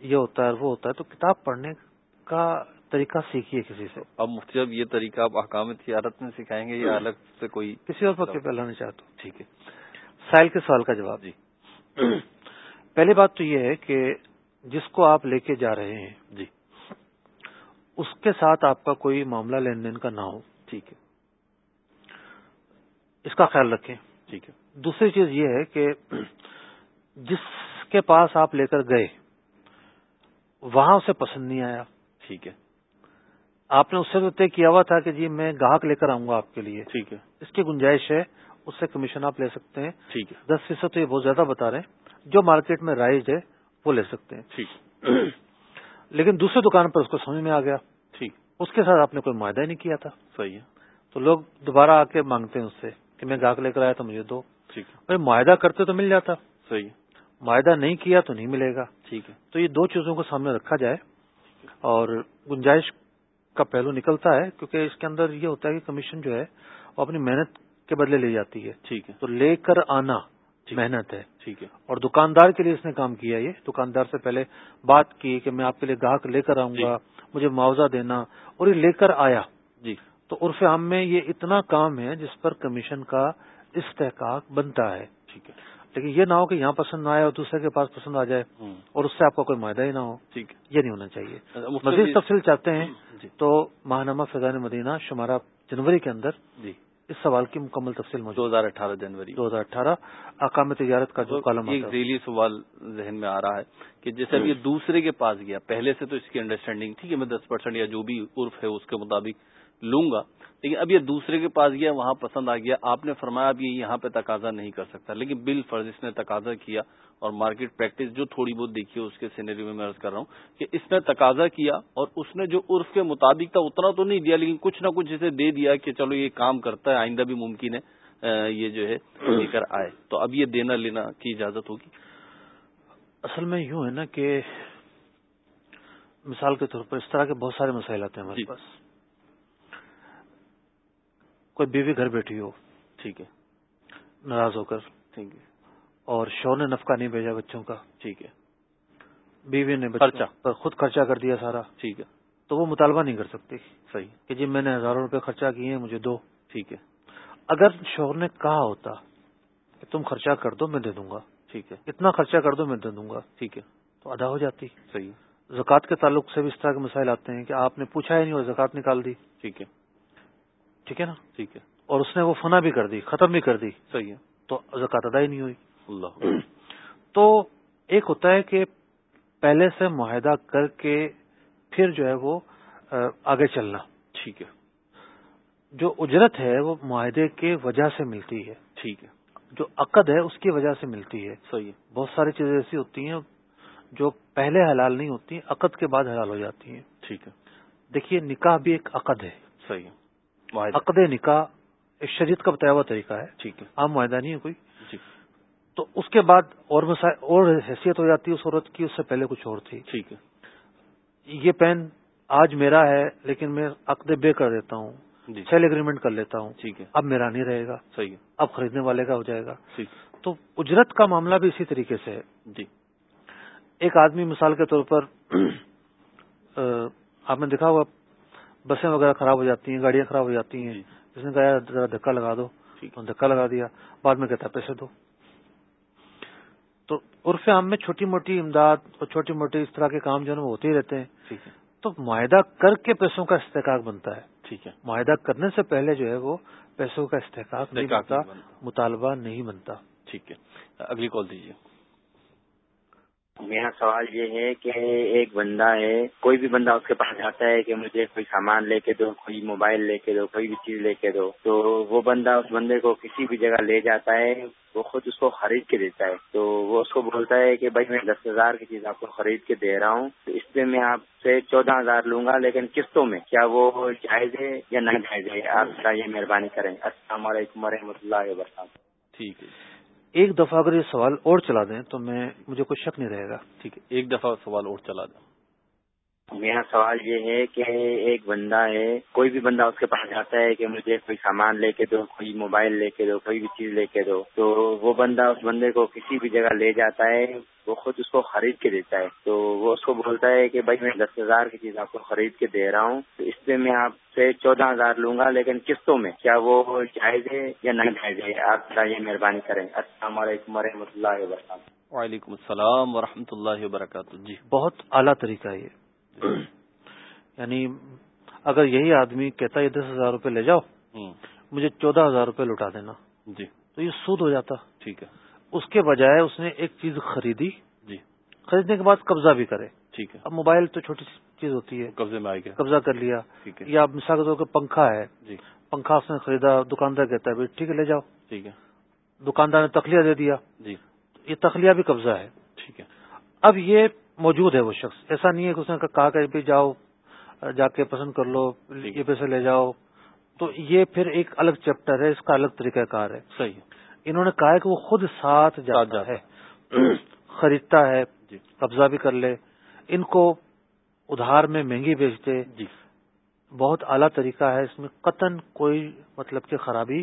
یہ ہوتا ہے وہ ہوتا ہے تو کتاب پڑھنے کا طریقہ سیکھیے کسی سے۔ اب مفتی صاحب یہ طریقہ آپ احکام تجارت میں سکھائیں گے یا الگ سے کوئی کسی اور پکے پہ لانا چاہتا ہوں۔ ٹھیک ہے۔ سائل کے سوال کا جواب۔ جی۔ پہلی بات تو یہ ہے کہ جس کو آپ لے کے جا رہے ہیں جی۔ اس کے ساتھ آپ کا کوئی معاملہ لین دین کا نہ ہو۔ ٹھیک ہے۔ اس کا خیال رکھیں۔ ٹھیک ہے۔ دوسری چیز یہ ہے کہ جس کے پاس آپ لے کر گئے وہاں اسے پسند نہیں آیا۔ ٹھیک ہے۔ آپ نے اس سے تو طے کیا ہوا تھا کہ جی میں گاہک لے کر آؤں گا آپ کے لیے۔ ٹھیک ہے۔ اس کی گنجائش ہے اس سے کمیشن آپ لے سکتے ہیں۔ ٹھیک ہے۔ دس فیصد تو یہ بہت زیادہ بتا رہے ہیں۔ جو مارکیٹ میں رائج ہے وہ لے سکتے ہیں۔ ٹھیک۔ لیکن دوسری دکان پر اس کو سمجھ میں آ گیا۔ ٹھیک۔ اس کے ساتھ آپ نے کوئی معاہدہ ہی نہیں کیا تھا۔ صحیح ہے۔ تو لوگ دوبارہ آ کے مانگتے ہیں اس سے۔ کہ میں گاہک لے کر آیا تو مجھے دو۔ ٹھیک معاہدہ کرتے تو مل جاتا۔ صحیح معاہدہ نہیں کیا تو نہیں ملے گا۔ ٹھیک ہے۔ تو یہ دو چیزوں کو سامنے رکھا جائے۔ اور گنجائش کا پہلو نکلتا ہے کیونکہ اس کے اندر یہ ہوتا ہے کہ کمیشن جو ہے وہ اپنی محنت کے بدلے لی جاتی ہے۔ ٹھیک ہے۔ تو لے کر آنا محنت ہے۔ ٹھیک ہے۔ اور دکاندار کے لیے اس نے کام کیا یہ۔ دکاندار سے پہلے بات کی کہ میں آپ کے لیے گاہک لے کر آؤں گا مجھے معاوضہ دینا اور یہ لے کر آیا۔ جی۔ تو عرف عام میں یہ اتنا کام ہے جس پر کمیشن کا استحقاق بنتا ہے۔ ٹھیک ہے۔ لیکن یہ نہ ہو کہ یہاں پسند نہ آئے اور دوسرے کے پاس پسند آ جائے اور اس سے آپ کا کوئی معاہدہ ہی نہ ہو۔ ٹھیک ہے۔ یہ نہیں ہونا چاہیے۔ مختلف- مزید تفصیل چاہتے ہیں جی۔ تو ماہنامہ فضان مدینہ شمارہ جنوری کے اندر جی۔ اس سوال کی مکمل تفصیل دو ہزار اٹھارہ جنوری۔ دو ہزار اٹھارہ اقام تجارت کا جو کالم ایک ذیلی سوال ذہن میں آ رہا ہے کہ جیسے اب یہ دوسرے کے پاس گیا پہلے سے تو اس کی انڈرسٹینڈنگ تھی کہ میں دس پرسینٹ یا جو بھی عرف ہے اس کے مطابق لوں گا۔ لیکن اب یہ دوسرے کے پاس گیا وہاں پسند آ گیا۔ آپ نے فرمایا اب یہ یہاں پہ تقاضا نہیں کر سکتا۔ لیکن بل فرض اس نے تقاضا کیا اور مارکیٹ پریکٹس جو تھوڑی بہت دیکھی ہے اس کے سینری میں میں عرض کر رہا ہوں کہ اس نے تقاضا کیا اور اس نے جو عرف کے مطابق تھا اتنا تو نہیں دیا لیکن کچھ نہ کچھ اسے دے دیا کہ چلو یہ کام کرتا ہے آئندہ بھی ممکن ہے یہ جو ہے لے کر آئے۔ تو اب یہ دینا لینا کی اجازت ہوگی؟ اصل میں یوں ہے نا کہ مثال کے طور پر اس طرح کے بہت سارے مسائل آتے ہیں ہمارے جی۔ پاس۔ کوئی بیوی گھر بیٹھی ہو۔ ٹھیک ہے۔ ناراض ہو کر۔ ٹھیک ہے۔ اور شوہر نے نفقہ نہیں بھیجا بچوں کا۔ ٹھیک ہے۔ بیوی نے خرچہ۔ خود خرچہ کر دیا سارا۔ ٹھیک ہے۔ تو وہ مطالبہ نہیں کر سکتی صحیح۔ کہ جی میں نے ہزاروں روپے خرچہ کیے ہیں مجھے دو۔ ٹھیک ہے۔ اگر شوہر نے کہا ہوتا کہ تم خرچہ کر دو میں دے دوں گا۔ ٹھیک ہے۔ اتنا خرچہ کر دو میں دے دوں گا۔ ٹھیک ہے۔ تو ادا ہو جاتی۔ صحیح زکوٰۃ کے تعلق سے بھی اس طرح کے مسائل آتے ہیں کہ آپ نے پوچھا ہی نہیں اور زکوٰۃ نکال دی۔ ٹھیک ہے۔ ٹھیک ہے نا؟ ٹھیک ہے۔ اور اس نے وہ فنا بھی کر دی ختم بھی کر دی۔ صحیح ہے۔ تو زکوٰۃ ادا ہی نہیں ہوئی۔ اللہ۔ تو ایک ہوتا ہے کہ پہلے سے معاہدہ کر کے پھر جو ہے وہ آگے چلنا۔ ٹھیک ہے۔ جو اجرت ہے وہ معاہدے کے وجہ سے ملتی ہے۔ ٹھیک ہے۔ جو عقد ہے اس کی وجہ سے ملتی ہے۔ صحیح ہے۔ بہت ساری چیزیں ایسی ہوتی ہیں جو پہلے حلال نہیں ہوتی عقد کے بعد حلال ہو جاتی ہیں۔ ٹھیک ہے۔ دیکھیے نکاح بھی ایک عقد ہے۔ صحیح ہے۔ عقد نکاح شریعت کا بتایا ہوا طریقہ ہے ٹھیک ہے۔ عام معاہدہ نہیں ہے کوئی۔ جی۔ تو اس کے بعد اور اور حیثیت ہو جاتی ہے اس عورت کی اس سے پہلے کچھ اور تھی۔ ٹھیک ہے۔ یہ پین آج میرا ہے لیکن میں عقد بے کر دیتا ہوں۔ جی۔ سیل اگریمنٹ کر لیتا ہوں۔ ٹھیک ہے۔ اب میرا نہیں رہے گا۔ صحیح ہے۔ اب خریدنے والے کا ہو جائے گا۔ ٹھیک۔ تو اجرت کا معاملہ بھی اسی طریقے سے ہے۔ جی۔ ایک آدمی مثال کے طور پر آپ نے دیکھا ہوگا بسیں وغیرہ خراب ہو جاتی ہیں گاڑیاں خراب ہو جاتی ہیں۔ جی۔ جس نے کہا ذرا دھکا لگا دو۔ دھکا لگا دیا بعد میں کہتا ہے پیسے دو۔ تو عرف عام میں چھوٹی موٹی امداد اور چھوٹی موٹی اس طرح کے کام جو ہے وہ ہوتے ہی رہتے ہیں۔ تو معاہدہ کر کے پیسوں کا استحقاق بنتا ہے۔ ٹھیک ہے۔ معاہدہ کرنے سے پہلے جو ہے وہ پیسوں کا بنتا نہیں بنتا۔ مطالبہ نہیں بنتا۔ ٹھیک ہے۔ اگلی کال دیجیے۔ میرا سوال یہ ہے کہ ایک بندہ ہے، کوئی بھی بندہ اس کے پاس جاتا ہے کہ مجھے کوئی سامان لے کے دو، کوئی موبائل لے کے دو، کوئی بھی چیز لے کے دو، تو وہ بندہ اس بندے کو کسی بھی جگہ لے جاتا ہے، وہ خود اس کو خرید کے دیتا ہے۔ تو وہ اس کو بولتا ہے کہ بھائی میں دس ہزار کی چیز آپ کو خرید کے دے رہا ہوں، تو اس پہ میں آپ سے چودہ ہزار لوں گا، لیکن قسطوں میں کیا وہ جائز ہے یا نہیں جائز ہے؟ آپ بتائیے، مہربانی کریں۔ السلام علیکم و رحمۃ اللہ وبرکاتہ۔ ٹھیک ہے۔ ایک دفعہ اگر یہ سوال اور چلا دیں تو میں مجھے کوئی شک نہیں رہے گا. ٹھیک ہے. ایک دفعہ سوال اور چلا دیں. میرا سوال یہ ہے کہ ایک بندہ ہے، کوئی بھی بندہ اس کے پاس جاتا ہے کہ مجھے کوئی سامان لے کے دو، کوئی موبائل لے کے دو، کوئی بھی چیز لے کے دو، تو وہ بندہ اس بندے کو کسی بھی جگہ لے جاتا ہے، وہ خود اس کو خرید کے دیتا ہے۔ تو وہ اس کو بولتا ہے کہ بھائی میں دس ہزار کی چیز آپ کو خرید کے دے رہا ہوں، تو اس پہ میں آپ سے چودہ ہزار لوں گا، لیکن قسطوں میں کیا وہ جائز ہے یا نہیں جائز ہے؟ آپ بتائیے، مہربانی کریں۔ السلام علیکم و رحمۃ اللہ وبرکاتہ۔ وعلیکم السلام ورحمۃ اللہ وبرکاتہ۔ جی بہت اعلیٰ طریقہ ہے یعنی اگر یہی آدمی کہتا ہے دس ہزار روپے لے جاؤ مجھے چودہ ہزار روپے لوٹا دینا۔ جی۔ تو یہ سود ہو جاتا۔ ٹھیک ہے۔ اس کے بجائے اس نے ایک چیز خریدی۔ جی۔ خریدنے کے بعد قبضہ بھی کرے۔ ٹھیک ہے۔ اب موبائل تو چھوٹی چیز ہوتی ہے۔ قبضے میں آئے گا۔ قبضہ کر لیا۔ یا مثال کے طور پر پنکھا ہے۔ جی۔ پنکھا اس نے خریدا دکاندار کہتا ہے ٹھیک ہے لے جاؤ۔ ٹھیک ہے۔ دکاندار نے تخلیہ دے دیا۔ جی۔ یہ تخلیہ بھی قبضہ ہے۔ ٹھیک ہے۔ اب یہ موجود ہے وہ شخص۔ ایسا نہیں ہے کہ اس نے کہا کہ بھی جاؤ جا کے پسند کر لو یہ پیسے لے جاؤ۔ تو یہ پھر ایک الگ چیپٹر ہے اس کا الگ طریقہ کار ہے۔ صحیح انہوں نے کہا کہ وہ خود ساتھ جاتا ہے خریدتا ہے جی۔ قبضہ بھی کر لے۔ ان کو ادھار میں مہنگی بیچتے جی۔ بہت اعلیٰ طریقہ ہے اس میں قطن کوئی مطلب کہ خرابی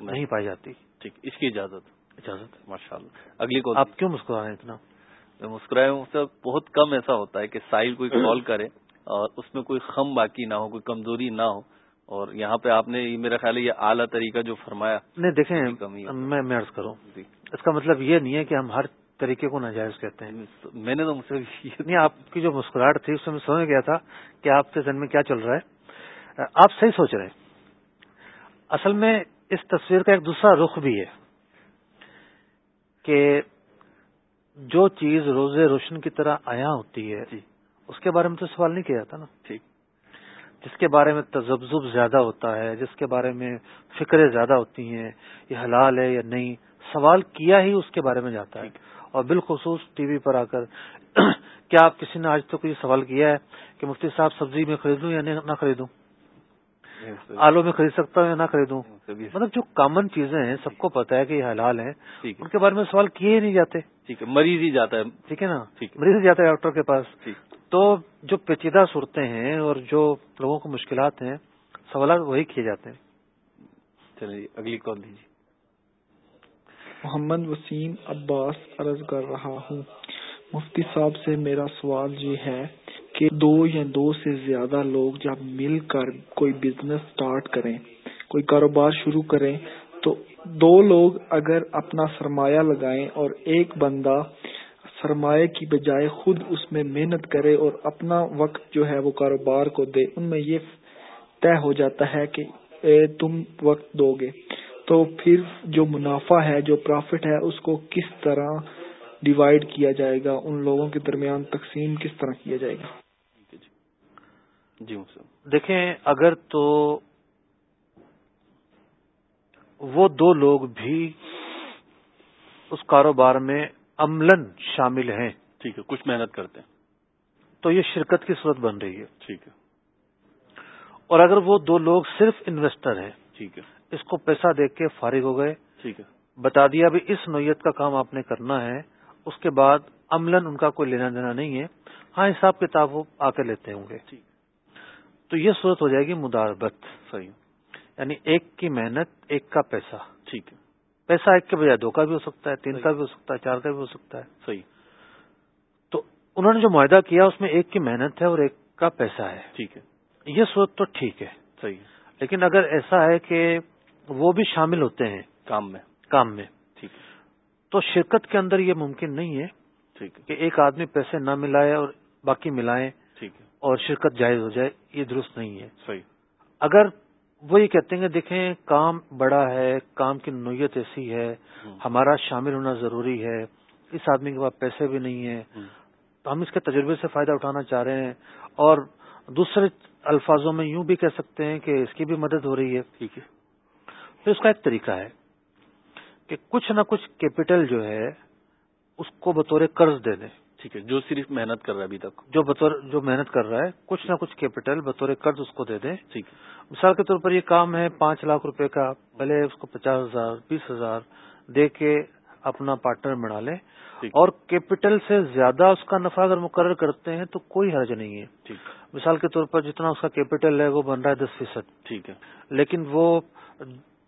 نہیں۔ پائی جاتی۔ ٹھیک۔ اس کی اجازت۔ اجازت۔ ماشاء اللہ اگلی کال آپ کیوں مسکرا رہے ہیں اتنا؟ میں مسکرائے ہوں سے بہت کم ایسا ہوتا ہے کہ سائل کوئی کال کرے اور اس میں کوئی خم باقی نہ ہو کوئی کمزوری نہ ہو۔ اور یہاں پہ آپ نے میرا خیال ہے یہ اعلیٰ طریقہ جو فرمایا نہیں دیکھیں میں میں عرض کروں جی۔ اس کا مطلب یہ نہیں ہے کہ ہم ہر طریقے کو ناجائز کہتے ہیں۔ میں نے تو مجھ سے نہیں آپ کی جو مسکراہٹ تھی اس میں سمجھ گیا تھا کہ آپ کے ذہن میں کیا چل رہا ہے۔ آپ صحیح سوچ رہے ہیں۔ اصل میں اس تصویر کا ایک دوسرا رخ بھی ہے کہ جو چیز روزے روشن کی طرح آیا ہوتی ہے جی۔ اس کے بارے میں تو سوال نہیں کیا جاتا نا؟ ٹھیک۔ جس کے بارے میں تجبزب زیادہ ہوتا ہے جس کے بارے میں فکریں زیادہ ہوتی ہیں یہ حلال ہے یا نہیں سوال کیا ہی اس کے بارے میں جاتا ہے۔ اور بالخصوص ٹی وی پر آ کر کیا آپ کسی نے آج تک یہ سوال کیا ہے کہ مفتی صاحب سبزی میں خریدوں یا نہ خریدوں؟ آلو میں خرید سکتا ہوں یا نہ خریدوں؟ مطلب جو کامن چیزیں ہیں سب کو پتا ہے کہ یہ حلال ہیں۔ ان کے بارے میں سوال کیے ہی نہیں جاتے۔ ٹھیک ہے مریض ہی جاتا ہے۔ ٹھیک ہے نا؟ مریض ہی جاتا ہے ڈاکٹر کے پاس۔ تو جو پیچیدہ صورتیں ہیں اور جو لوگوں کو مشکلات ہیں سوالات وہی کیے جاتے ہیں۔ چلیے اگلی کال دیجیے۔ محمد وسیم عباس عرض کر رہا ہوں۔ مفتی صاحب سے میرا سوال یہ ہے کہ دو یا دو سے زیادہ لوگ جب مل کر کوئی بزنس سٹارٹ کریں، کوئی کاروبار شروع کریں، تو دو لوگ اگر اپنا سرمایہ لگائیں اور ایک بندہ سرمایہ کی بجائے خود اس میں محنت کرے اور اپنا وقت جو ہے وہ کاروبار کو دے، ان میں یہ طے ہو جاتا ہے کہ تم وقت دو گے۔ تو پھر جو منافع ہے، جو پروفٹ ہے، اس کو کس طرح ڈیوائڈ کیا جائے گا؟ ان لوگوں کے درمیان تقسیم کس طرح کیا جائے گا؟ جی دیکھیں اگر تو وہ دو لوگ بھی اس کاروبار میں عملاً شامل ہیں۔ ٹھیک ہے کچھ محنت کرتے ہیں۔ تو یہ شرکت کی صورت بن رہی ہے۔ ٹھیک ہے۔ اور اگر وہ دو لوگ صرف انویسٹر ہیں ٹھیک ہے۔ اس کو پیسہ دیکھ کے فارغ ہو گئے۔ ٹھیک ہے۔ بتا دیا بھی اس نوعیت کا کام آپ نے کرنا ہے اس کے بعد عملاً ان کا کوئی لینا دینا نہیں ہے۔ ہاں حساب کتاب وہ آ کے لیتے ہوں گے۔ تو یہ صورت ہو جائے گی مداربت صحیح یعنی ایک کی محنت ایک کا پیسہ۔ ٹھیک ہے۔ پیسہ ایک کے بجائے دو کا بھی ہو سکتا ہے تین کا بھی ہو سکتا ہے چار کا بھی ہو سکتا ہے۔ صحیح۔ تو انہوں نے جو معاہدہ کیا اس میں ایک کی محنت ہے اور ایک کا پیسہ ہے۔ ٹھیک ہے۔ یہ صورت تو ٹھیک ہے۔ صحیح لیکن اگر ایسا ہے کہ وہ بھی شامل ہوتے ہیں کام میں۔ کام میں ٹھیک تو شرکت کے اندر یہ ممکن نہیں ہے ٹھیک کہ ایک آدمی پیسے نہ ملائے اور باقی ملائیں۔ اور شرکت جائز ہو جائے یہ درست نہیں ہے۔ صحیح۔ اگر وہ یہ کہتے ہیں کہ دیکھیں کام بڑا ہے کام کی نوعیت ایسی ہے ہمارا شامل ہونا ضروری ہے اس آدمی کے پاس پیسے بھی نہیں ہیں تو ہم اس کے تجربے سے فائدہ اٹھانا چاہ رہے ہیں۔ اور دوسرے الفاظوں میں یوں بھی کہہ سکتے ہیں کہ اس کی بھی مدد ہو رہی ہے۔ ٹھیک ہے۔ پھر اس کا ایک طریقہ ہے کہ کچھ نہ کچھ کیپٹل جو ہے اس کو بطور قرض دے دیں۔ ٹھیک ہے جو صرف محنت کر رہا ہے ابھی تک۔ جو بطور جو محنت کر رہا ہے کچھ نہ کچھ کیپٹل بطور قرض اس کو دے دیں۔ ٹھیک۔ مثال کے طور پر یہ کام ہے پانچ لاکھ روپے کا پہلے اس کو پچاس ہزار بیس ہزار دے کے اپنا پارٹنر بنا لیں۔ اور کیپٹل سے زیادہ اس کا نفع اگر مقرر کرتے ہیں تو کوئی حرج نہیں ہے۔ ٹھیک۔ مثال کے طور پر جتنا اس کا کیپٹل ہے وہ بن رہا ہے دس فیصد۔ ٹھیک ہے۔ لیکن وہ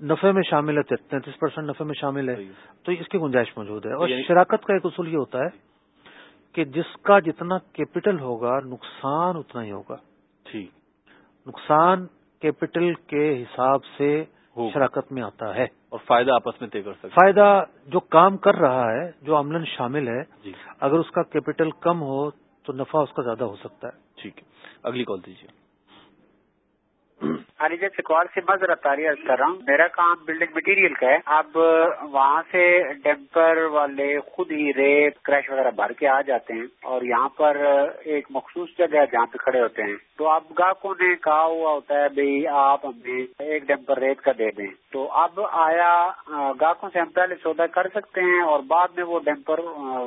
نفے میں شامل ہے تینتیس پرسینٹ نفے میں شامل ہے۔ تو اس کی گنجائش موجود ہے۔ اور یعنی شراکت کا ایک اصول یہ ہوتا ہے کہ جس کا جتنا کیپٹل ہوگا نقصان اتنا ہی ہوگا۔ ٹھیک۔ نقصان کیپٹل کے حساب سے شراکت میں آتا ہے۔ اور فائدہ آپس میں طے کر سکتے فائدہ جو کام کر رہا ہے جو عملاً شامل ہے جی۔ اگر اس کا کیپٹل کم ہو تو نفع اس کا زیادہ ہو سکتا ہے۔ ٹھیک ہے۔ اگلی کال دیجیے۔ علی سکوال سے میں ذرا کر رہا ہوں۔ میرا کام بلڈنگ مٹیریل کا ہے۔ اب وہاں سے ڈیمپر والے، خود ہی ریت کریش وغیرہ بھر کے آ جاتے ہیں اور یہاں پر ایک مخصوص جگہ ہے جہاں پہ کھڑے ہوتے ہیں۔ تو اب گاہکوں نے کہا ہوا ہوتا ہے بھائی آپ ہمیں ایک ڈیمپر ریت کا دے دیں۔ تو اب آیا گاہکوں سے ہم پہلے سودا کر سکتے ہیں اور بعد میں وہ ڈیمپر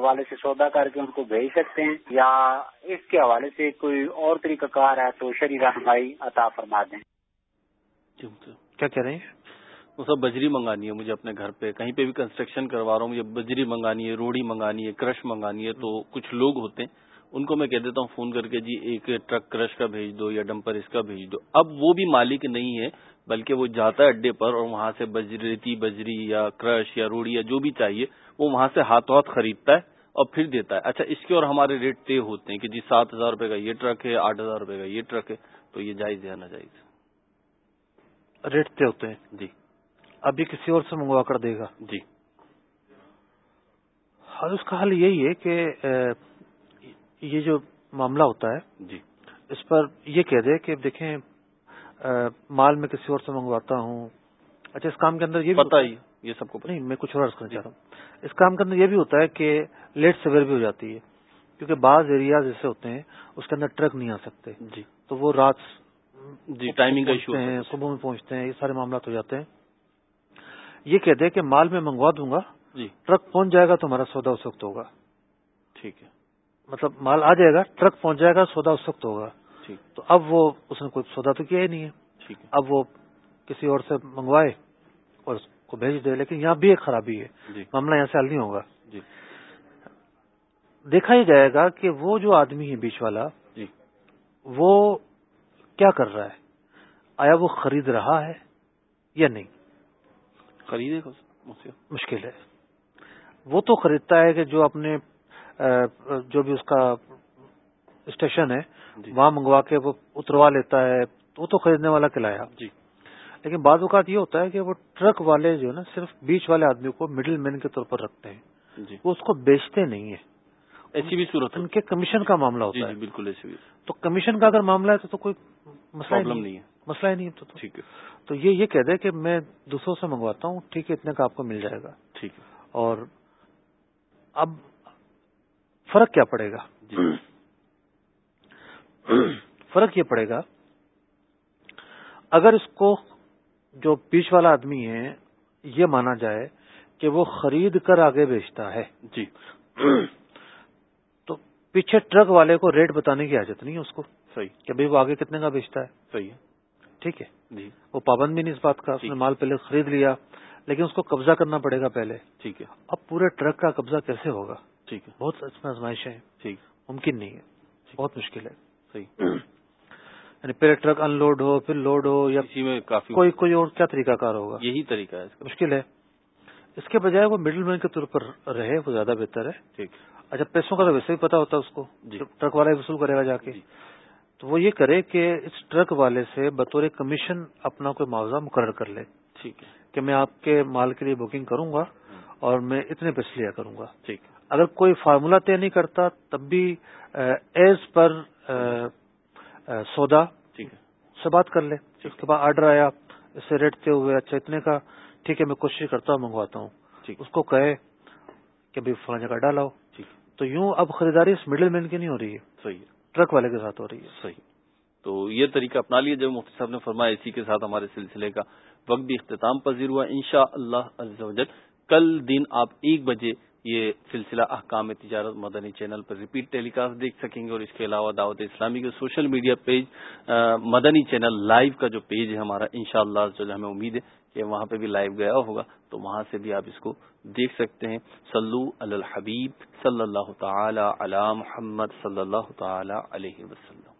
والے سے سودا کر کے ان کو بھیج سکتے ہیں۔ یا اس کے حوالے سے کوئی اور طریقہ کار ہے تو شری رہنمائی عطا فرما دیں۔ کیا کہہ رہے ہیں؟ وہ سب بجری منگانی ہے مجھے اپنے گھر پہ۔ کہیں پہ بھی کنسٹرکشن کروا رہا ہوں مجھے بجری منگانی ہے روڑی منگانی ہے کرش منگانی ہے تو کچھ لوگ ہوتے ہیں ان کو میں کہہ دیتا ہوں فون کر کے جی ایک ٹرک کرش کا بھیج دو یا ڈمپر اس کا بھیج دو۔ اب وہ بھی مالک نہیں ہے بلکہ وہ جاتا ہے اڈے پر اور وہاں سے بجریتی بجری یا کرش یا روڑی یا جو بھی چاہیے وہ وہاں سے ہاتھوں ہاتھ خریدتا ہے اور پھر دیتا ہے۔ اچھا اس کے اور ہمارے ریٹ طے ہوتے ہیں کہ جی سات ہزار روپے کا یہ ٹرک ہے آٹھ ہزار روپے کا یہ ٹرک ہے تو یہ جائز ہے نا جائز ریٹ طے ہوتے ہیں۔ جی۔ ابھی کسی اور سے منگوا کر دے گا۔ جی۔ ہاں اس کا حل یہی ہے کہ یہ جو معاملہ ہوتا ہے جی۔ اس پر یہ کہہ دے کہ دیکھیں مال میں کسی اور سے منگواتا ہوں۔ اچھا اس کام کے اندر یہ پتا ہی یہ سب کو نہیں میں کچھ اور کرنا چاہ رہا ہوں۔ اس کام کے اندر یہ بھی ہوتا ہے کہ لیٹ سویر بھی ہو جاتی ہے۔ کیونکہ بعض ایریاز ایسے ہوتے ہیں اس کے اندر ٹرک نہیں آ سکتے۔ جی۔ تو وہ رات جی ٹائمنگ کا ایشو ہیں صبح میں پہنچتے ہیں یہ سارے معاملات ہو جاتے ہیں۔ یہ کہہ دے کہ مال میں منگوا دوں گا جی۔ ٹرک پہنچ جائے گا تو ہمارا سودا اس وقت ہوگا۔ ٹھیک ہے۔ مطلب مال آ جائے گا ٹرک پہنچ جائے گا سودا اس وقت ہوگا۔ تو اب وہ اس نے کوئی سودا تو کیا ہی نہیں ہے۔ اب وہ کسی اور سے منگوائے اور اس کو بھیج دے لیکن یہاں بھی ایک خرابی ہے۔ جی۔ معاملہ یہاں سے حل نہیں ہوگا۔ جی۔ دیکھا ہی جائے گا کہ وہ جو آدمی ہے بیچ والا جی۔ وہ کیا کر رہا ہے؟ آیا وہ خرید رہا ہے یا نہیں؟ خریدے مشکل ہے۔ وہ تو خریدتا ہے کہ جو اپنے جو بھی اس کا اسٹیشن ہے جی۔ وہاں منگوا کے وہ اتروا لیتا ہے۔ وہ تو خریدنے والا کلایا جی۔ لیکن بعض اوقات یہ ہوتا ہے کہ وہ ٹرک والے جو ہے نا صرف بیچ والے آدمی کو مڈل مین کے طور پر رکھتے ہیں۔ جی۔ وہ اس کو بیچتے نہیں ہیں۔ ایسی بھی صورت ان کے کمیشن کا معاملہ جی ہوتا جی ہے۔ بالکل ایسی بھی۔ تو کمیشن کا اگر معاملہ ہے تو کوئی مسئلہ نہیں ہے۔ مسئلہ ہی نہیں ہے تو۔ ٹھیک ہے۔ تو یہ یہ کہہ دے کہ میں دوسروں سے منگواتا ہوں ٹھیک ہے اتنے کا آپ کو مل جائے گا۔ ٹھیک ہے۔ اور اب فرق کیا پڑے گا؟ جی۔ فرق یہ پڑے گا اگر اس کو جو بیچ والا آدمی ہے یہ مانا جائے کہ وہ خرید کر آگے بیچتا ہے۔ جی۔ پیچھے ٹرک والے کو ریٹ بتانے کی حاجت نہیں ہے اس کو صحیح. کہ بھائی وہ آگے کتنے کا بیچتا ہے؟ صحیح ہے۔ ٹھیک ہے۔ جی۔ وہ پابند بھی نہیں اس بات کا اس نے مال پہلے خرید لیا لیکن اس کو قبضہ کرنا پڑے گا پہلے۔ ٹھیک ہے۔ اب پورے ٹرک کا قبضہ کیسے ہوگا؟ ٹھیک ہے۔ بہت اس میں آزمائشیں ہیں۔ ٹھیک۔ ممکن نہیں ہے۔ بہت مشکل ہے۔ صحیح۔ یعنی پہلے ٹرک ان لوڈ ہو پھر لوڈ ہو یا کافی کوئی کوئی اور کیا طریقہ کار ہوگا؟ یہی طریقہ ہے مشکل ہے۔ اس کے بجائے وہ مڈل مین کے طور پر رہے وہ زیادہ بہتر ہے۔ ٹھیک۔ اچھا پیسوں کا تو ویسے بھی پتا ہوتا ہے اس کو جی۔ ٹرک والا وصول کرے گا جا کے۔ جی۔ تو وہ یہ کرے کہ اس ٹرک والے سے بطور کمیشن اپنا کوئی معاوضہ مقرر کر لے۔ ٹھیک ہے۔ کہ میں آپ کے مال کے لیے بکنگ کروں گا اور میں اتنے پیسے لیا کروں گا۔ ٹھیک اگر کوئی فارمولہ طے نہیں کرتا تب بھی ایز پر سودا ٹھیک ہے۔ سے بات کر لے۔ اس کے بعد آرڈر آیا اس سے ریٹ طے ہوئے اچھا اتنے کا ٹھیک ہے میں کوشش کرتا ہوں منگواتا ہوں۔ اس کو کہے کہ بھائی فلاں جگہ ڈالاؤ۔ تو یوں اب خریداری اس مڈل مین کی نہیں ہو رہی ہے. صحیح ٹرک والے کے ساتھ ہو رہی ہے. صحیح. تو یہ طریقہ اپنا لیا جب مفتی صاحب نے فرمایا اسی کے ساتھ ہمارے سلسلے کا وقت بھی اختتام پذیر ہوا ان شاء اللہ کل دن آپ ایک بجے یہ سلسلہ احکام تجارت مدنی چینل پر ریپیٹ ٹیلی کاسٹ دیکھ سکیں گے اور اس کے علاوہ دعوت اسلامی کے social media page Madani channel live کا جو پیج ہے ہمارا ان شاء جو ہمیں امید ہے یا وہاں پہ بھی لائیو گیا ہوگا، تو وہاں سے بھی آپ اس کو دیکھ سکتے ہیں۔ سلو الحبیب صلی اللہ تعالی علی محمد صلی اللہ تعالی علیہ وسلم۔